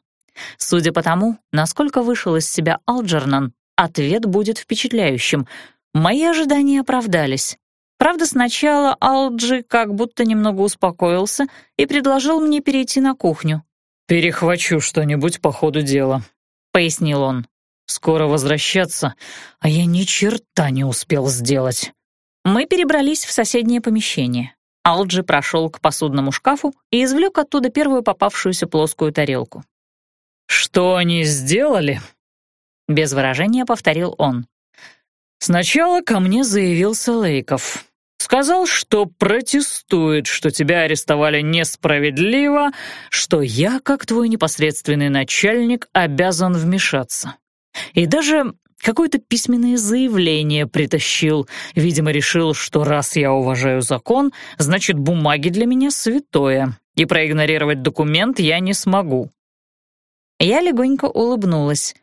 Судя по тому, насколько вышел из себя Алджернан, ответ будет впечатляющим — Мои ожидания оправдались. Правда, сначала Алджи как будто немного успокоился и предложил мне перейти на кухню. «Перехвачу что-нибудь по ходу дела», — пояснил он. «Скоро возвращаться, а я ни черта не успел сделать». Мы перебрались в соседнее помещение. Алджи прошел к посудному шкафу и извлек оттуда первую попавшуюся плоскую тарелку. «Что они сделали?» Без выражения повторил он. Сначала ко мне заявился Лейков. Сказал, что протестует, что тебя арестовали несправедливо, что я, как твой непосредственный начальник, обязан вмешаться. И даже какое-то письменное заявление притащил. Видимо, решил, что раз я уважаю закон, значит, бумаги для меня святое, и проигнорировать документ я не смогу. Я легонько улыбнулась.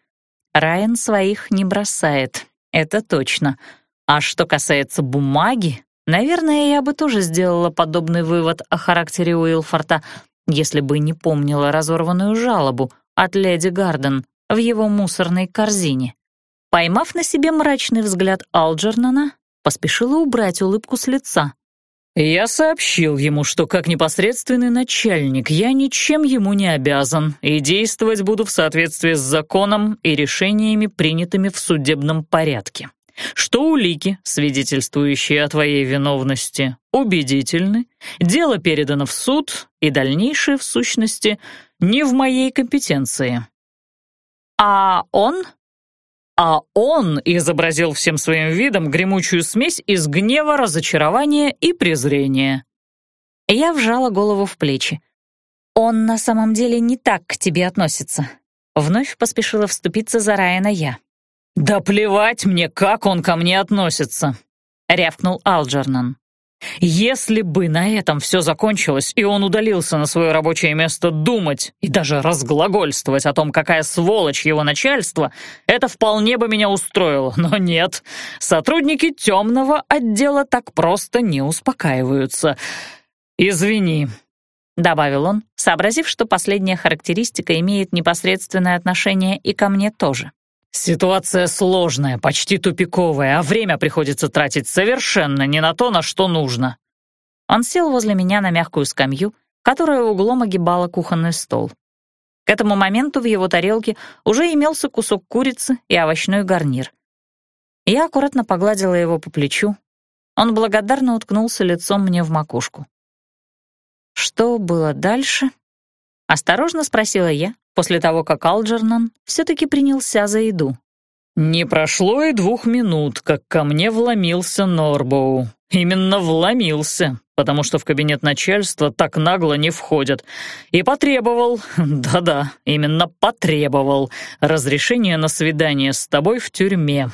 Райан своих не бросает, это точно. А что касается бумаги, наверное, я бы тоже сделала подобный вывод о характере Уилфорта, если бы не помнила разорванную жалобу от леди Гарден в его мусорной корзине. Поймав на себе мрачный взгляд Алджернана, поспешила убрать улыбку с лица. «Я сообщил ему, что как непосредственный начальник я ничем ему не обязан и действовать буду в соответствии с законом и решениями, принятыми в судебном порядке. Что улики, свидетельствующие о твоей виновности, убедительны, дело передано в суд, и дальнейшее, в сущности, не в моей компетенции». «А он?» А он изобразил всем своим видом гремучую смесь из гнева, разочарования и презрения. Я вжала голову в плечи. «Он на самом деле не так к тебе относится». Вновь поспешила вступиться за Райана я. «Да плевать мне, как он ко мне относится», — рявкнул Алджернан. Если бы на этом все закончилось, и он удалился на свое рабочее место думать и даже разглагольствовать о том, какая сволочь его начальство, это вполне бы меня устроило. Но нет, сотрудники темного отдела так просто не успокаиваются. «Извини», — добавил он, сообразив, что последняя характеристика имеет непосредственное отношение и ко мне тоже. «Ситуация сложная, почти тупиковая, а время приходится тратить совершенно не на то, на что нужно». Он сел возле меня на мягкую скамью, которая углом огибала кухонный стол. К этому моменту в его тарелке уже имелся кусок курицы и овощной гарнир. Я аккуратно погладила его по плечу. Он благодарно уткнулся лицом мне в макушку. Что было дальше? Осторожно спросила я, после того, как Алджернан все-таки принялся за еду. «Не прошло и двух минут, как ко мне вломился Норбоу. Именно вломился, потому что в кабинет начальства так нагло не входят. И потребовал, да-да, именно потребовал, разрешения на свидание с тобой в тюрьме.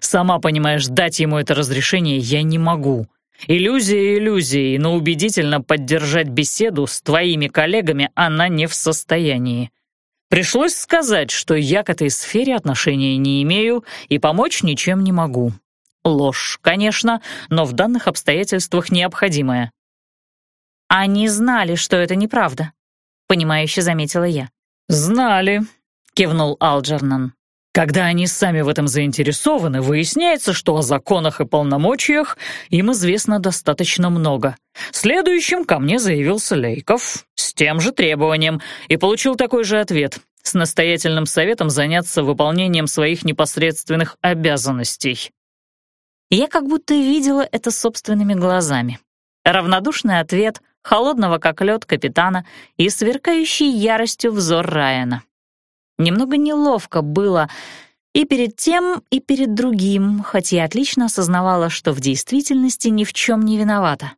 Сама понимаешь, дать ему это разрешение я не могу. Иллюзия иллюзией, но убедительно поддержать беседу с твоими коллегами она не в состоянии. Пришлось сказать, что я к этой сфере отношения не имею и помочь ничем не могу. Ложь, конечно, но в данных обстоятельствах необходимая. «Они знали, что это неправда», — понимающе заметила я. «Знали», — кивнул Алджернан. Когда они сами в этом заинтересованы, выясняется, что о законах и полномочиях им известно достаточно много. Следующим ко мне заявился Лейков с тем же требованием и получил такой же ответ с настоятельным советом заняться выполнением своих непосредственных обязанностей. Я как будто видела это собственными глазами. Равнодушный ответ, холодного как лед капитана и сверкающий яростью взор Райана. Немного неловко было и перед тем, и перед другим, хоть я отлично осознавала, что в действительности ни в чем не виновата.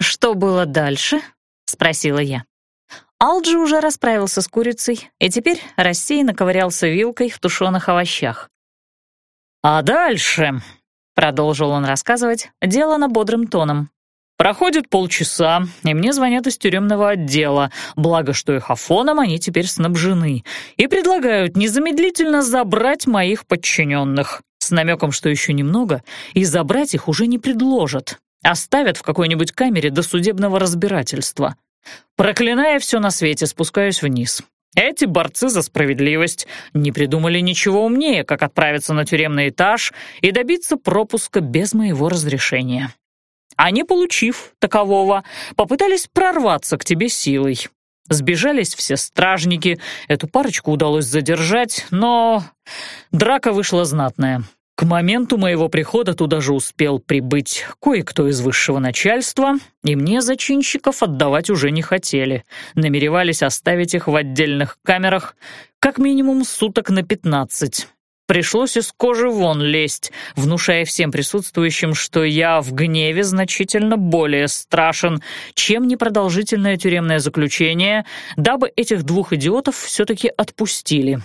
«Что было дальше?» — спросила я. Алджи уже расправился с курицей и теперь рассеянно ковырялся вилкой в тушеных овощах. «А дальше», — продолжил он рассказывать, делано бодрым тоном, Проходит полчаса, и мне звонят из тюремного отдела, благо что их афоном они теперь снабжены, и предлагают незамедлительно забрать моих подчиненных, с намеком, что еще немного, и забрать их уже не предложат, оставят в какой-нибудь камере до судебного разбирательства. Проклиная все на свете, спускаюсь вниз. Эти борцы за справедливость. Не придумали ничего умнее, как отправиться на тюремный этаж и добиться пропуска без моего разрешения а не получив такового, попытались прорваться к тебе силой. Сбежались все стражники, эту парочку удалось задержать, но драка вышла знатная. К моменту моего прихода туда же успел прибыть кое-кто из высшего начальства, и мне зачинщиков отдавать уже не хотели. Намеревались оставить их в отдельных камерах как минимум суток на пятнадцать. Пришлось из кожи вон лезть, внушая всем присутствующим, что я в гневе значительно более страшен, чем непродолжительное тюремное заключение, дабы этих двух идиотов все-таки отпустили.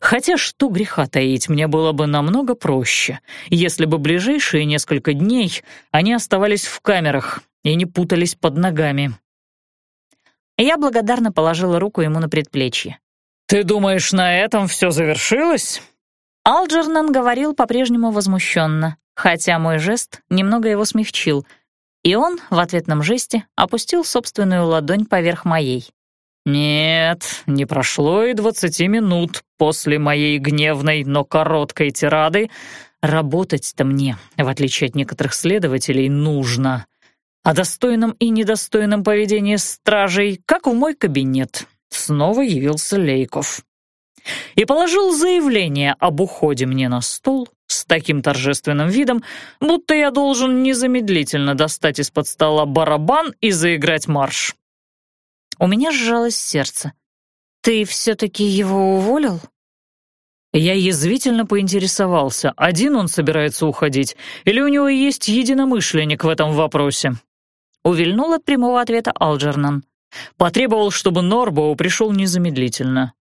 Хотя что греха таить, мне было бы намного проще, если бы ближайшие несколько дней они оставались в камерах и не путались под ногами. Я благодарно положила руку ему на предплечье. «Ты думаешь, на этом все завершилось?» Алджернан говорил по-прежнему возмущенно, хотя мой жест немного его смягчил, и он в ответном жесте опустил собственную ладонь поверх моей. «Нет, не прошло и двадцати минут после моей гневной, но короткой тирады. Работать-то мне, в отличие от некоторых следователей, нужно. О достойном и недостойном поведении стражей, как в мой кабинет, снова явился Лейков и положил заявление об уходе мне на стол с таким торжественным видом, будто я должен незамедлительно достать из-под стола барабан и заиграть марш. У меня сжалось сердце. «Ты все-таки его уволил?» Я язвительно поинтересовался, один он собирается уходить, или у него есть единомышленник в этом вопросе. Увильнул от прямого ответа Алджернан. Потребовал, чтобы Норбоу пришел незамедлительно.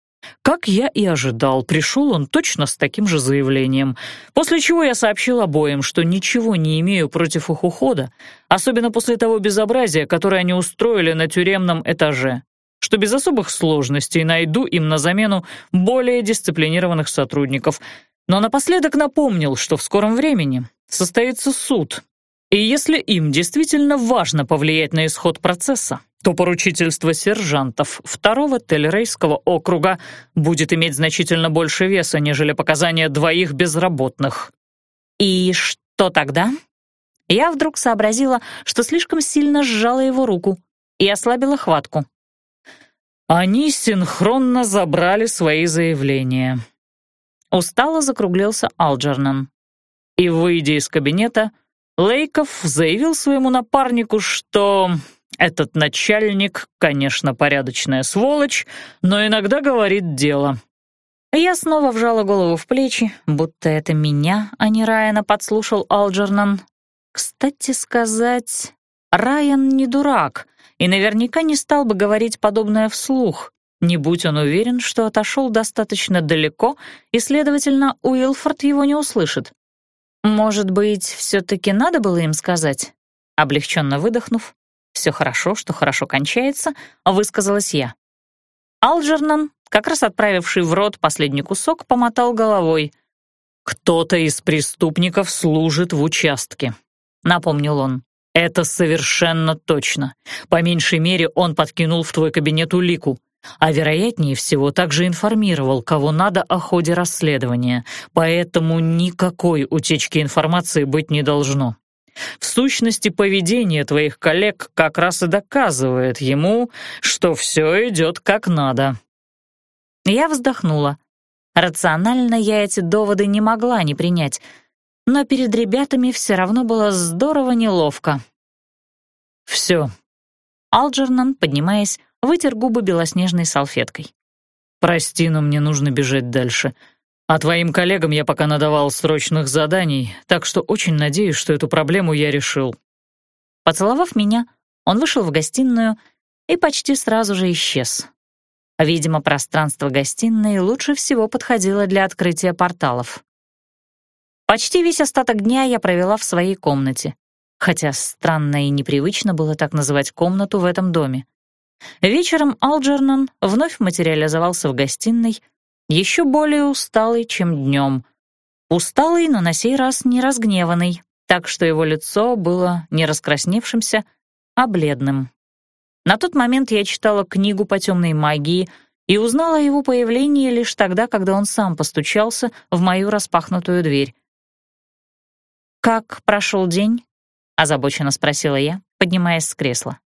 Как я и ожидал, пришел он точно с таким же заявлением, после чего я сообщил обоим, что ничего не имею против их ухода, особенно после того безобразия, которое они устроили на тюремном этаже, что без особых сложностей найду им на замену более дисциплинированных сотрудников, но напоследок напомнил, что в скором времени состоится суд, и если им действительно важно повлиять на исход процесса, то поручительство сержантов второго Телерейского округа будет иметь значительно больше веса, нежели показания двоих безработных. И что тогда? Я вдруг сообразила, что слишком сильно сжала его руку и ослабила хватку. Они синхронно забрали свои заявления. Устало закруглился Алджернан. И, выйдя из кабинета, Лейков заявил своему напарнику, что этот начальник, конечно, порядочная сволочь, но иногда говорит дело. Я снова вжала голову в плечи, будто это меня, а не Райана, подслушал Алджернан. Кстати сказать, Райан не дурак и наверняка не стал бы говорить подобное вслух, не будь он уверен, что отошел достаточно далеко, и, следовательно, Уилфорд его не услышит. Может быть, все-таки надо было им сказать? Облегченно выдохнув, «Все хорошо, что хорошо кончается», высказалась я. Алджернан, как раз отправивший в рот последний кусок, помотал головой. «Кто-то из преступников служит в участке», — напомнил он. «Это совершенно точно. По меньшей мере, он подкинул в твой кабинет улику, а вероятнее всего также информировал, кого надо о ходе расследования, поэтому никакой утечки информации быть не должно. В сущности, поведение твоих коллег как раз и доказывает ему, что все идет как надо». Я вздохнула. Рационально я эти доводы не могла не принять, но перед ребятами все равно было здорово неловко. «Все». Алджернан, поднимаясь, вытер губы белоснежной салфеткой. «Прости, но мне нужно бежать дальше. А твоим коллегам я пока надавал срочных заданий, так что очень надеюсь, что эту проблему я решил». Поцеловав меня, он вышел в гостиную и почти сразу же исчез. Видимо, пространство гостиной лучше всего подходило для открытия порталов. Почти весь остаток дня я провела в своей комнате, хотя странно и непривычно было так называть комнату в этом доме. Вечером Алджернан вновь материализовался в гостиной, еще более усталый, чем днем. Усталый, но на сей раз не разгневанный, так что его лицо было не раскрасневшимся, а бледным. На тот момент я читала книгу по темной магии и узнала о его появлении лишь тогда, когда он сам постучался в мою распахнутую дверь. «Как прошел день?» — озабоченно спросила я, поднимаясь с кресла.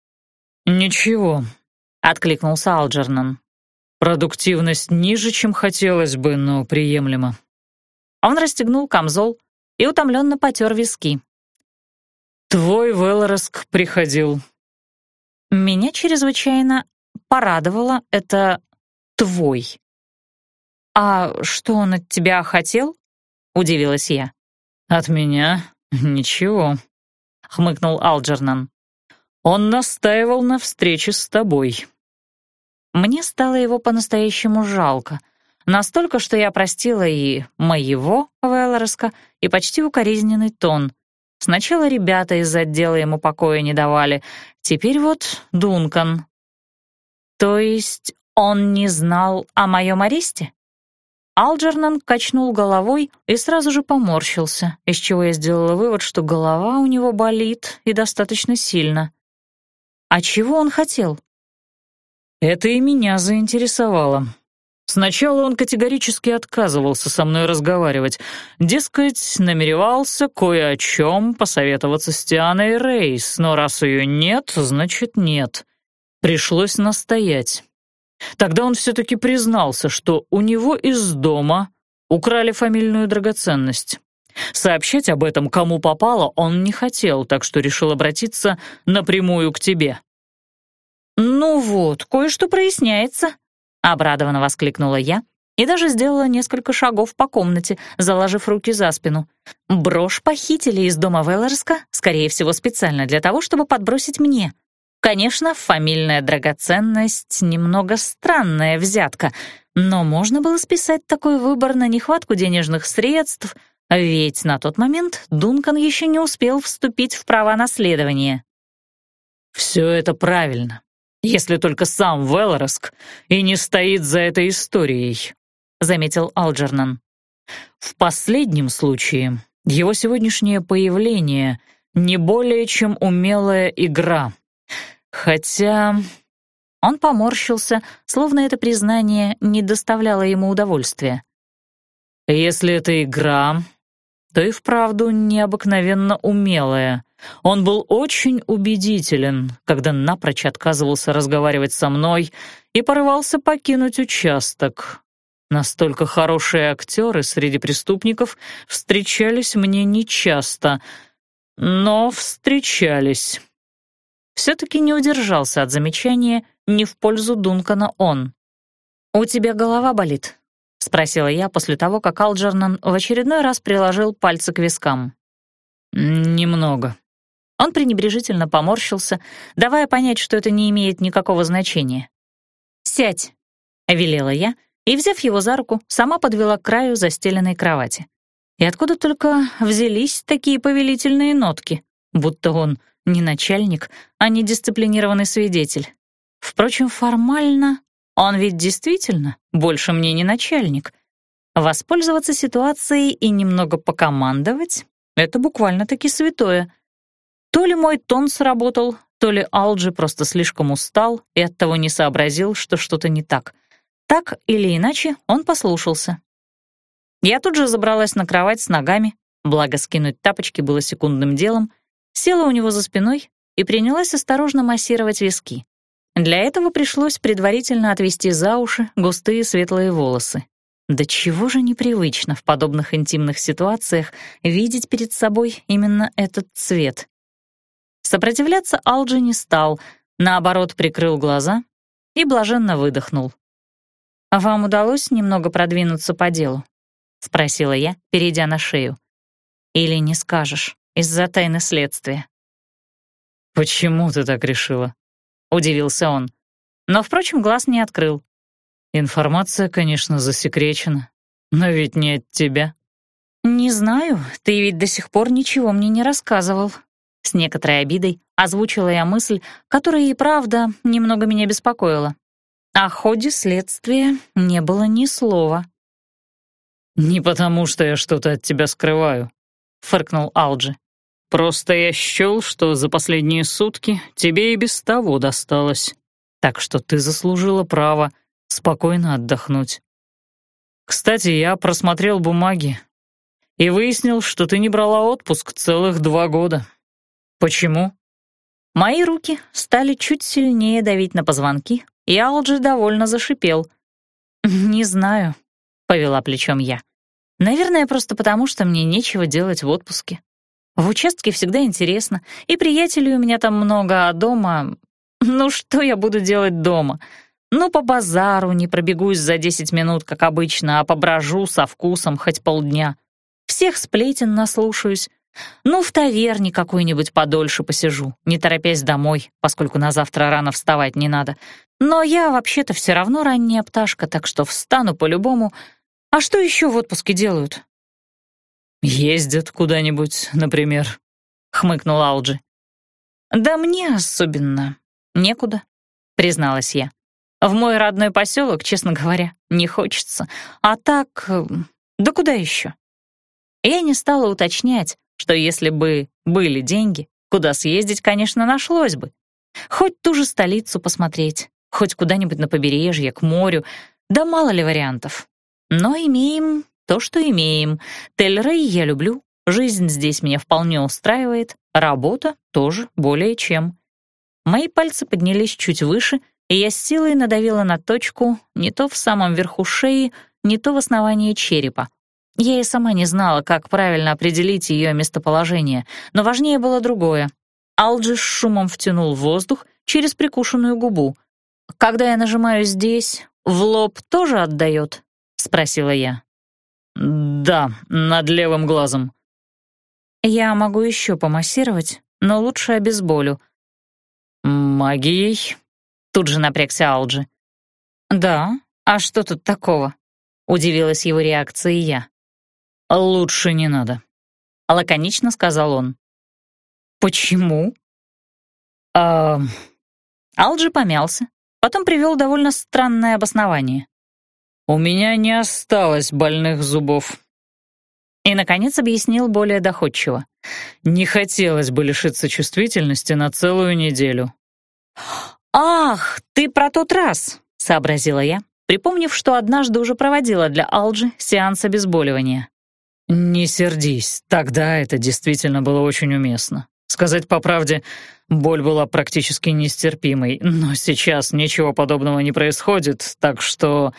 «Ничего», — откликнулся Алджернан. Продуктивность ниже, чем хотелось бы, но приемлемо. Он расстегнул камзол и утомленно потер виски. «Твой Велороск приходил». Меня чрезвычайно порадовало это «твой». «А что он от тебя хотел?» — удивилась я. «От меня? Ничего», — хмыкнул Алджернан. «Он настаивал на встрече с тобой». Мне стало его по-настоящему жалко. Настолько, что я простила и моего Веллорска, и почти укоризненный тон. Сначала ребята из отдела ему покоя не давали, теперь вот Дункан. То есть он не знал о моем аресте? Алджернан качнул головой и сразу же поморщился, из чего я сделала вывод, что голова у него болит и достаточно сильно. А чего он хотел? Это и меня заинтересовало. Сначала он категорически отказывался со мной разговаривать. Дескать, намеревался кое о чем посоветоваться с Тианой Рейс, но раз ее нет, значит нет. Пришлось настоять. Тогда он все-таки признался, что у него из дома украли фамильную драгоценность. Сообщать об этом кому попало он не хотел, так что решил обратиться напрямую к тебе. «Ну вот, кое-что проясняется», — обрадованно воскликнула я и даже сделала несколько шагов по комнате, заложив руки за спину. Брошь похитили из дома Веллерска, скорее всего, специально для того, чтобы подбросить мне — Конечно, фамильная драгоценность — немного странная взятка, но можно было списать такой выбор на нехватку денежных средств, ведь на тот момент Дункан еще не успел вступить в права наследования. «Все это правильно, если только сам Велороск и не стоит за этой историей», — заметил Алджернан. «В последнем случае его сегодняшнее появление — не более чем умелая игра, Хотя... Он поморщился, словно это признание не доставляло ему удовольствия. «Если это игра, то и вправду необыкновенно умелая. Он был очень убедителен, когда напрочь отказывался разговаривать со мной и порывался покинуть участок. Настолько хорошие актеры среди преступников встречались мне нечасто, но встречались» все-таки не удержался от замечания не в пользу Дункана он. «У тебя голова болит?» — спросила я после того, как Алджернан в очередной раз приложил пальцы к вискам. «Немного». Он пренебрежительно поморщился, давая понять, что это не имеет никакого значения. «Сядь», — велела я, и, взяв его за руку, сама подвела к краю застеленной кровати. И откуда только взялись такие повелительные нотки, будто он не начальник, а не дисциплинированный свидетель. Впрочем, формально он ведь действительно больше мне не начальник. Воспользоваться ситуацией и немного покомандовать — это буквально-таки святое. То ли мой тон сработал, то ли Алджи просто слишком устал и оттого не сообразил, что что-то не так. Так или иначе, он послушался. Я тут же забралась на кровать с ногами, благо скинуть тапочки было секундным делом — села у него за спиной и принялась осторожно массировать виски. Для этого пришлось предварительно отвести за уши густые светлые волосы. Да чего же непривычно в подобных интимных ситуациях видеть перед собой именно этот цвет. Сопротивляться Алджи не стал, наоборот, прикрыл глаза и блаженно выдохнул. «Вам удалось немного продвинуться по делу?» — спросила я, перейдя на шею. «Или не скажешь?» из-за тайны следствия. «Почему ты так решила?» — удивился он. Но, впрочем, глаз не открыл. «Информация, конечно, засекречена, но ведь не от тебя». «Не знаю, ты ведь до сих пор ничего мне не рассказывал». С некоторой обидой озвучила я мысль, которая и правда немного меня беспокоила. О ходе следствия не было ни слова. «Не потому, что я что-то от тебя скрываю», — фыркнул Алджи. Просто я счел, что за последние сутки тебе и без того досталось, так что ты заслужила право спокойно отдохнуть. Кстати, я просмотрел бумаги и выяснил, что ты не брала отпуск целых два года. Почему? Мои руки стали чуть сильнее давить на позвонки, и Алджи довольно зашипел. «Не знаю», — повела плечом я. «Наверное, просто потому, что мне нечего делать в отпуске. В участке всегда интересно, и приятелей у меня там много, а дома... Ну что я буду делать дома? Ну, по базару не пробегусь за 10 минут, как обычно, а поброжу со вкусом хоть полдня. Всех сплетен наслушаюсь. Ну, в таверне какой-нибудь подольше посижу, не торопясь домой, поскольку на завтра рано вставать не надо. Но я вообще-то все равно ранняя пташка, так что встану по-любому. А что еще в отпуске делают? «Ездят куда-нибудь, например», — хмыкнул Алджи. «Да мне особенно некуда», — призналась я. В мой родной поселок, честно говоря, не хочется. А так, э, да куда еще? Я не стала уточнять, что если бы были деньги, куда съездить, конечно, нашлось бы. Хоть ту же столицу посмотреть, хоть куда-нибудь на побережье, к морю, да мало ли вариантов. Но имеем то, что имеем. Тель-Рей я люблю, жизнь здесь меня вполне устраивает, работа тоже более чем. Мои пальцы поднялись чуть выше, и я с силой надавила на точку не то в самом верху шеи, не то в основании черепа. Я и сама не знала, как правильно определить ее местоположение, но важнее было другое. Алджи с шумом втянул воздух через прикушенную губу. «Когда я нажимаю здесь, в лоб тоже отдает?» — спросила я. «Да, над левым глазом». «Я могу еще помассировать, но лучше обезболю». «Магией?» — тут же напрягся Алджи. «Да, а что тут такого?» — удивилась его реакцией я. «Лучше не надо», — лаконично сказал он. «Почему?» «А...» Алджи помялся, потом привел довольно странное обоснование. «У меня не осталось больных зубов». И, наконец, объяснил более доходчиво. «Не хотелось бы лишиться чувствительности на целую неделю». «Ах, ты про тот раз», — сообразила я, припомнив, что однажды уже проводила для Алджи сеанс обезболивания. «Не сердись, тогда это действительно было очень уместно. Сказать по правде, боль была практически нестерпимой, но сейчас ничего подобного не происходит, так что...»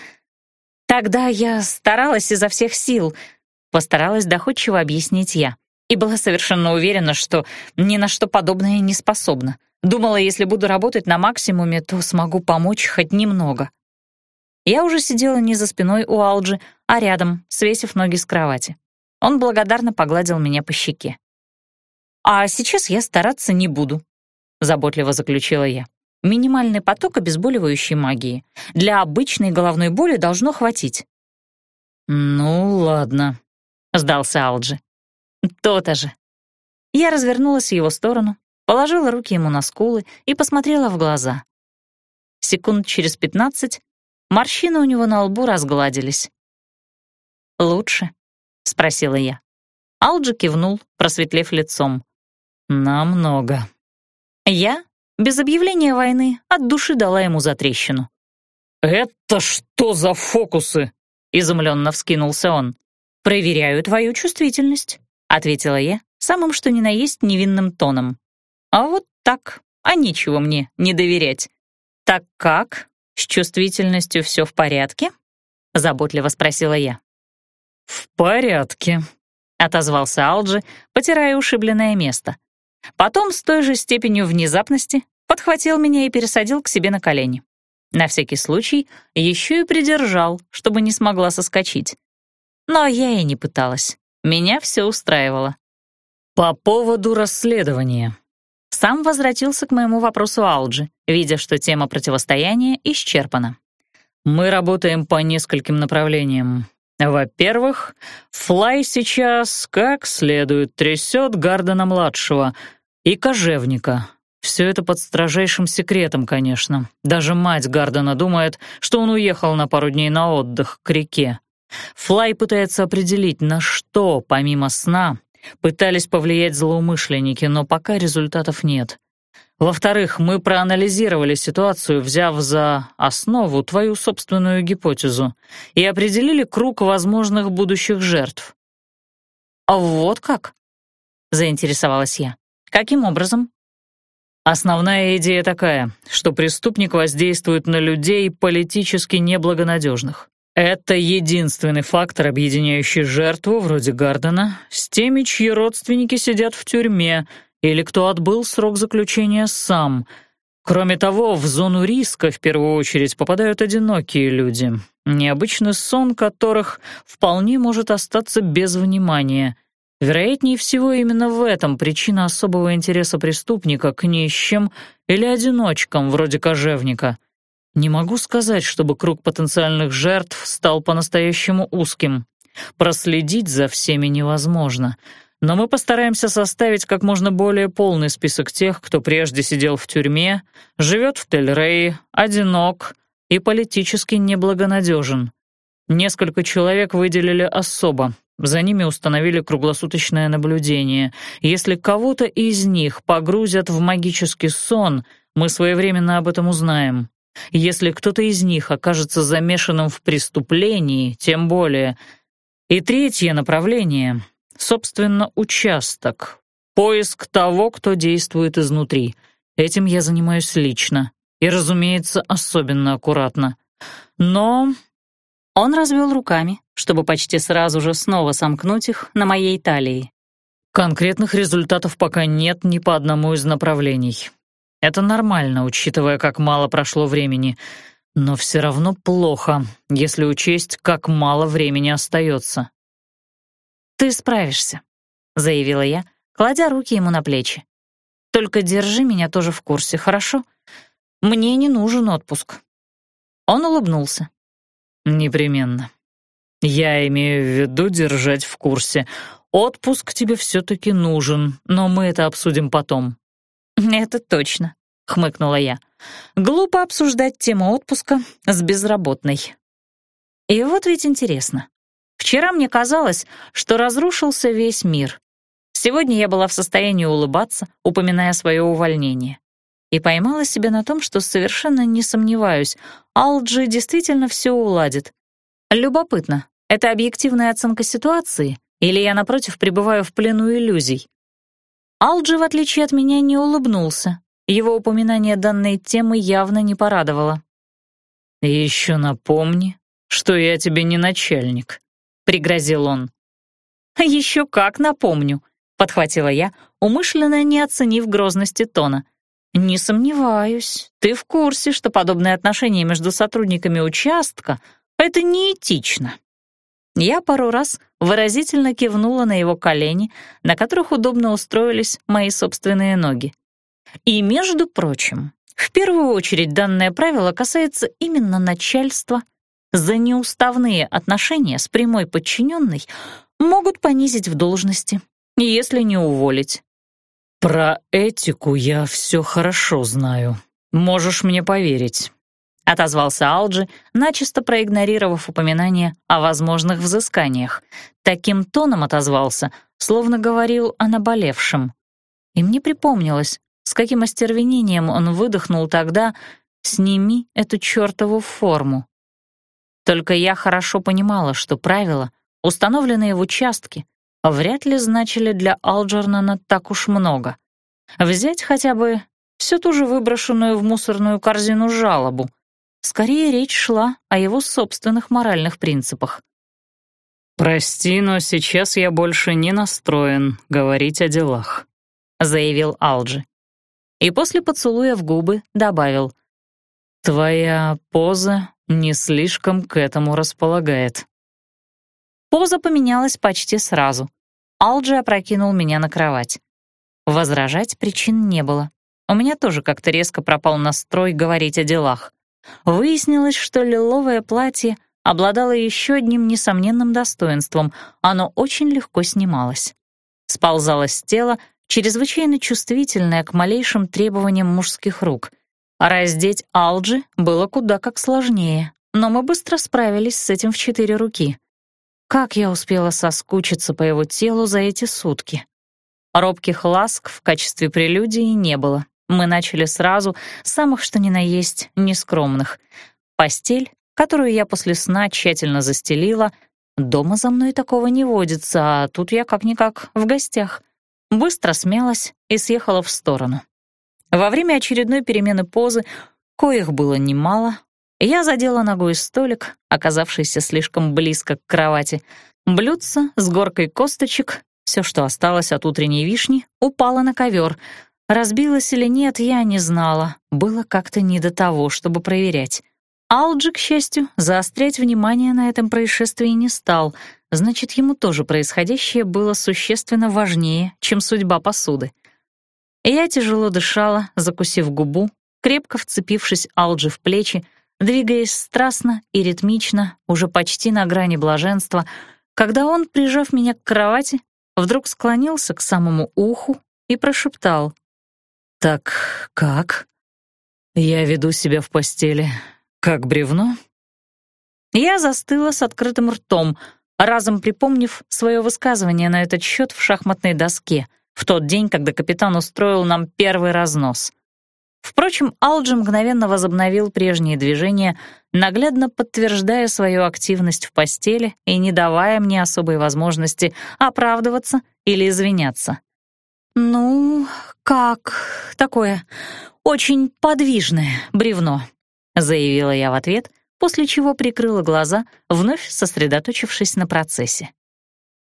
«Тогда я старалась изо всех сил», — постаралась доходчиво объяснить я, и была совершенно уверена, что ни на что подобное не способна. Думала, если буду работать на максимуме, то смогу помочь хоть немного. Я уже сидела не за спиной у Алджи, а рядом, свесив ноги с кровати. Он благодарно погладил меня по щеке. «А сейчас я стараться не буду», — заботливо заключила я. «Минимальный поток обезболивающей магии. Для обычной головной боли должно хватить». «Ну, ладно», — сдался Алджи. «То-то же». Я развернулась в его сторону, положила руки ему на скулы и посмотрела в глаза. Секунд через пятнадцать морщины у него на лбу разгладились. «Лучше?» — спросила я. Алджи кивнул, просветлев лицом. «Намного». Я, без объявления войны, от души дала ему затрещину. «Это что за фокусы?» — изумленно вскинулся он. «Проверяю твою чувствительность», — ответила я, самым что ни на есть невинным тоном. «А вот так, а нечего мне не доверять». «Так как? С чувствительностью все в порядке?» — заботливо спросила я. «В порядке», — отозвался Алджи, потирая ушибленное место. Потом с той же степенью внезапности подхватил меня и пересадил к себе на колени. На всякий случай еще и придержал, чтобы не смогла соскочить. Но я и не пыталась. Меня все устраивало. «По поводу расследования». Сам возвратился к моему вопросу Алджи, видя, что тема противостояния исчерпана. «Мы работаем по нескольким направлениям. Во-первых, Флай сейчас как следует трясет Гардена-младшего и Кожевника. Все это под строжайшим секретом, конечно. Даже мать Гардена думает, что он уехал на пару дней на отдых к реке. Флай пытается определить, на что, помимо сна, пытались повлиять злоумышленники, но пока результатов нет. Во-вторых, мы проанализировали ситуацию, взяв за основу твою собственную гипотезу, и определили круг возможных будущих жертв. «А вот как?» — заинтересовалась я. «Каким образом?» Основная идея такая, что преступник воздействует на людей политически неблагонадежных. Это единственный фактор, объединяющий жертву, вроде Гардена, с теми, чьи родственники сидят в тюрьме — или кто отбыл срок заключения сам. Кроме того, в зону риска в первую очередь попадают одинокие люди, необычный сон которых вполне может остаться без внимания. Вероятнее всего, именно в этом причина особого интереса преступника к нищим или одиночкам, вроде кожевника. Не могу сказать, чтобы круг потенциальных жертв стал по-настоящему узким. Проследить за всеми невозможно — но мы постараемся составить как можно более полный список тех, кто прежде сидел в тюрьме, живет в Тель-Рее, одинок и политически неблагонадежен. Несколько человек выделили особо, за ними установили круглосуточное наблюдение. Если кого-то из них погрузят в магический сон, мы своевременно об этом узнаем. Если кто-то из них окажется замешанным в преступлении, тем более. И третье направление — собственно, участок. Поиск того, кто действует изнутри. Этим я занимаюсь лично. И, разумеется, особенно аккуратно. Но он развел руками, чтобы почти сразу же снова сомкнуть их на моей талии. Конкретных результатов пока нет ни по одному из направлений. Это нормально, учитывая, как мало прошло времени, но все равно плохо, если учесть, как мало времени остается. «Ты справишься», — заявила я, кладя руки ему на плечи. «Только держи меня тоже в курсе, хорошо? Мне не нужен отпуск». Он улыбнулся. «Непременно. Я имею в виду держать в курсе. Отпуск тебе все-таки нужен, но мы это обсудим потом». «Это точно», — хмыкнула я. «Глупо обсуждать тему отпуска с безработной». И вот ведь интересно. Вчера мне казалось, что разрушился весь мир. Сегодня я была в состоянии улыбаться, упоминая свое увольнение и поймала себя на том, что совершенно не сомневаюсь, Алджи действительно все уладит. Любопытно, это объективная оценка ситуации, или я, напротив, пребываю в плену иллюзий? Алджи, в отличие от меня, не улыбнулся. Его упоминание данной темы явно не порадовало. еще напомни, что я тебе не начальник», — пригрозил он. «Еще как напомню», — подхватила я, умышленно не оценив грозности тона — «Не сомневаюсь. Ты в курсе, что подобные отношения между сотрудниками участка — это неэтично». Я пару раз выразительно кивнула на его колени, на которых удобно устроились мои собственные ноги. И, между прочим, в первую очередь данное правило касается именно начальства. За неуставные отношения с прямой подчиненной могут понизить в должности, если не уволить. «Про этику я все хорошо знаю. Можешь мне поверить», — отозвался Алджи, начисто проигнорировав упоминание о возможных взысканиях. Таким тоном отозвался, словно говорил о наболевшем. И мне припомнилось, с каким остервенением он выдохнул тогда «сними эту чертову форму». Только я хорошо понимала, что правила, установленные в участке, вряд ли значили для Алджернана так уж много. Взять хотя бы всю ту же выброшенную в мусорную корзину жалобу. Скорее речь шла о его собственных моральных принципах. «Прости, но сейчас я больше не настроен говорить о делах», — заявил Алджи. И после поцелуя в губы добавил. «Твоя поза не слишком к этому располагает». Поза поменялась почти сразу. Алджи опрокинул меня на кровать. Возражать причин не было. У меня тоже как-то резко пропал настрой говорить о делах. Выяснилось, что лиловое платье обладало еще одним несомненным достоинством — оно очень легко снималось. Сползало с тела, чрезвычайно чувствительное к малейшим требованиям мужских рук. Раздеть Алджи было куда как сложнее, но мы быстро справились с этим в четыре руки. Как я успела соскучиться по его телу за эти сутки. Робких ласк в качестве прелюдии не было. Мы начали сразу самых что ни на есть нескромных. Постель, которую я после сна тщательно застелила, дома за мной такого не водится, а тут я как-никак в гостях. Быстро смелась и съехала в сторону. Во время очередной перемены позы, коих было немало, я задела ногой столик, оказавшийся слишком близко к кровати. Блюдце с горкой косточек, все, что осталось от утренней вишни, упало на ковер. Разбилось или нет, я не знала. Было как-то не до того, чтобы проверять. Алджи, к счастью, заострять внимание на этом происшествии не стал, значит, ему тоже происходящее было существенно важнее, чем судьба посуды. Я тяжело дышала, закусив губу, крепко вцепившись Алджи в плечи, двигаясь страстно и ритмично, уже почти на грани блаженства, когда он, прижав меня к кровати, вдруг склонился к самому уху и прошептал. «Так как?» «Я веду себя в постели как бревно?» Я застыла с открытым ртом, разом припомнив свое высказывание на этот счет в шахматной доске в тот день, когда капитан устроил нам первый разнос. Впрочем, Алджи мгновенно возобновил прежние движения, наглядно подтверждая свою активность в постели и не давая мне особой возможности оправдываться или извиняться. «Ну, как такое очень подвижное бревно», — заявила я в ответ, после чего прикрыла глаза, вновь сосредоточившись на процессе.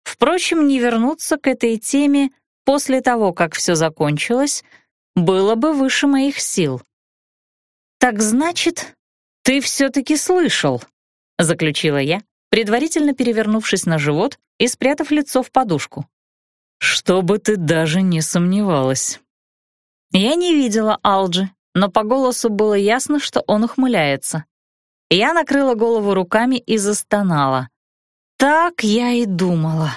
Впрочем, не вернуться к этой теме после того, как все закончилось, было бы выше моих сил. «Так значит, ты все-таки слышал», — заключила я, предварительно перевернувшись на живот и спрятав лицо в подушку. «Чтобы ты даже не сомневалась». Я не видела Алджи, но по голосу было ясно, что он ухмыляется. Я накрыла голову руками и застонала. Так я и думала.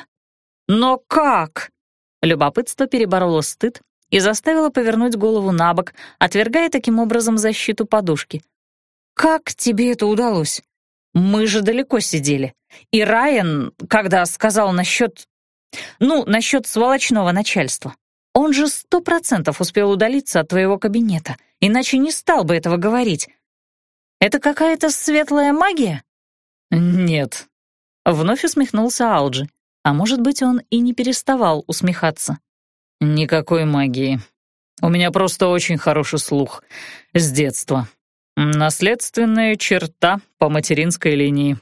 Но как? Любопытство перебороло стыд и заставило повернуть голову на бок, отвергая таким образом защиту подушки. «Как тебе это удалось? Мы же далеко сидели. И Райан, когда сказал насчет... Ну, насчет сволочного начальства, он же сто процентов успел удалиться от твоего кабинета, иначе не стал бы этого говорить. Это какая-то светлая магия?» «Нет», — вновь усмехнулся Алджи. А может быть, он и не переставал усмехаться. «Никакой магии. У меня просто очень хороший слух. С детства. Наследственная черта по материнской линии».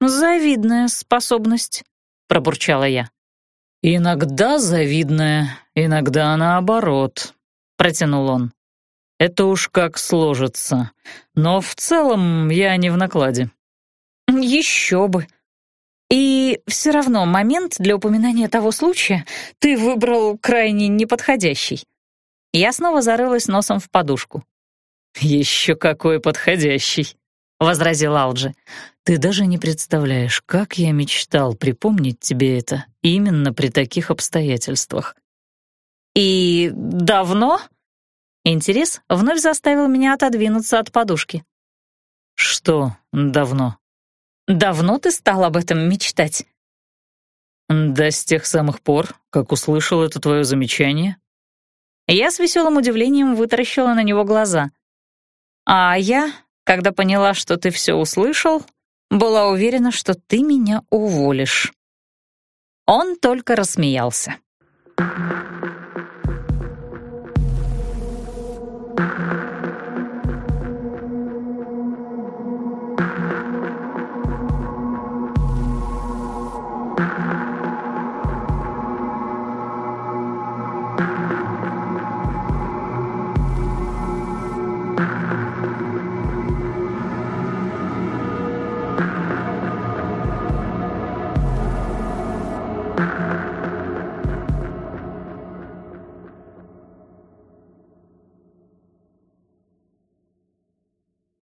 «Завидная способность», — пробурчала я. «Иногда завидная, иногда наоборот», — протянул он. Это уж как сложится. Но в целом я не в накладе. Еще бы. И все равно момент для упоминания того случая ты выбрал крайне неподходящий. Я снова зарылась носом в подушку. «Еще какой подходящий», — возразил Алджи. «Ты даже не представляешь, как я мечтал припомнить тебе это именно при таких обстоятельствах». «И давно?» Интерес вновь заставил меня отодвинуться от подушки. «Что давно?» «Давно ты стал об этом мечтать?» «Да с тех самых пор, как услышал это твое замечание». Я с веселым удивлением вытаращила на него глаза. А я, когда поняла, что ты все услышал, была уверена, что ты меня уволишь. Он только рассмеялся. Thank you.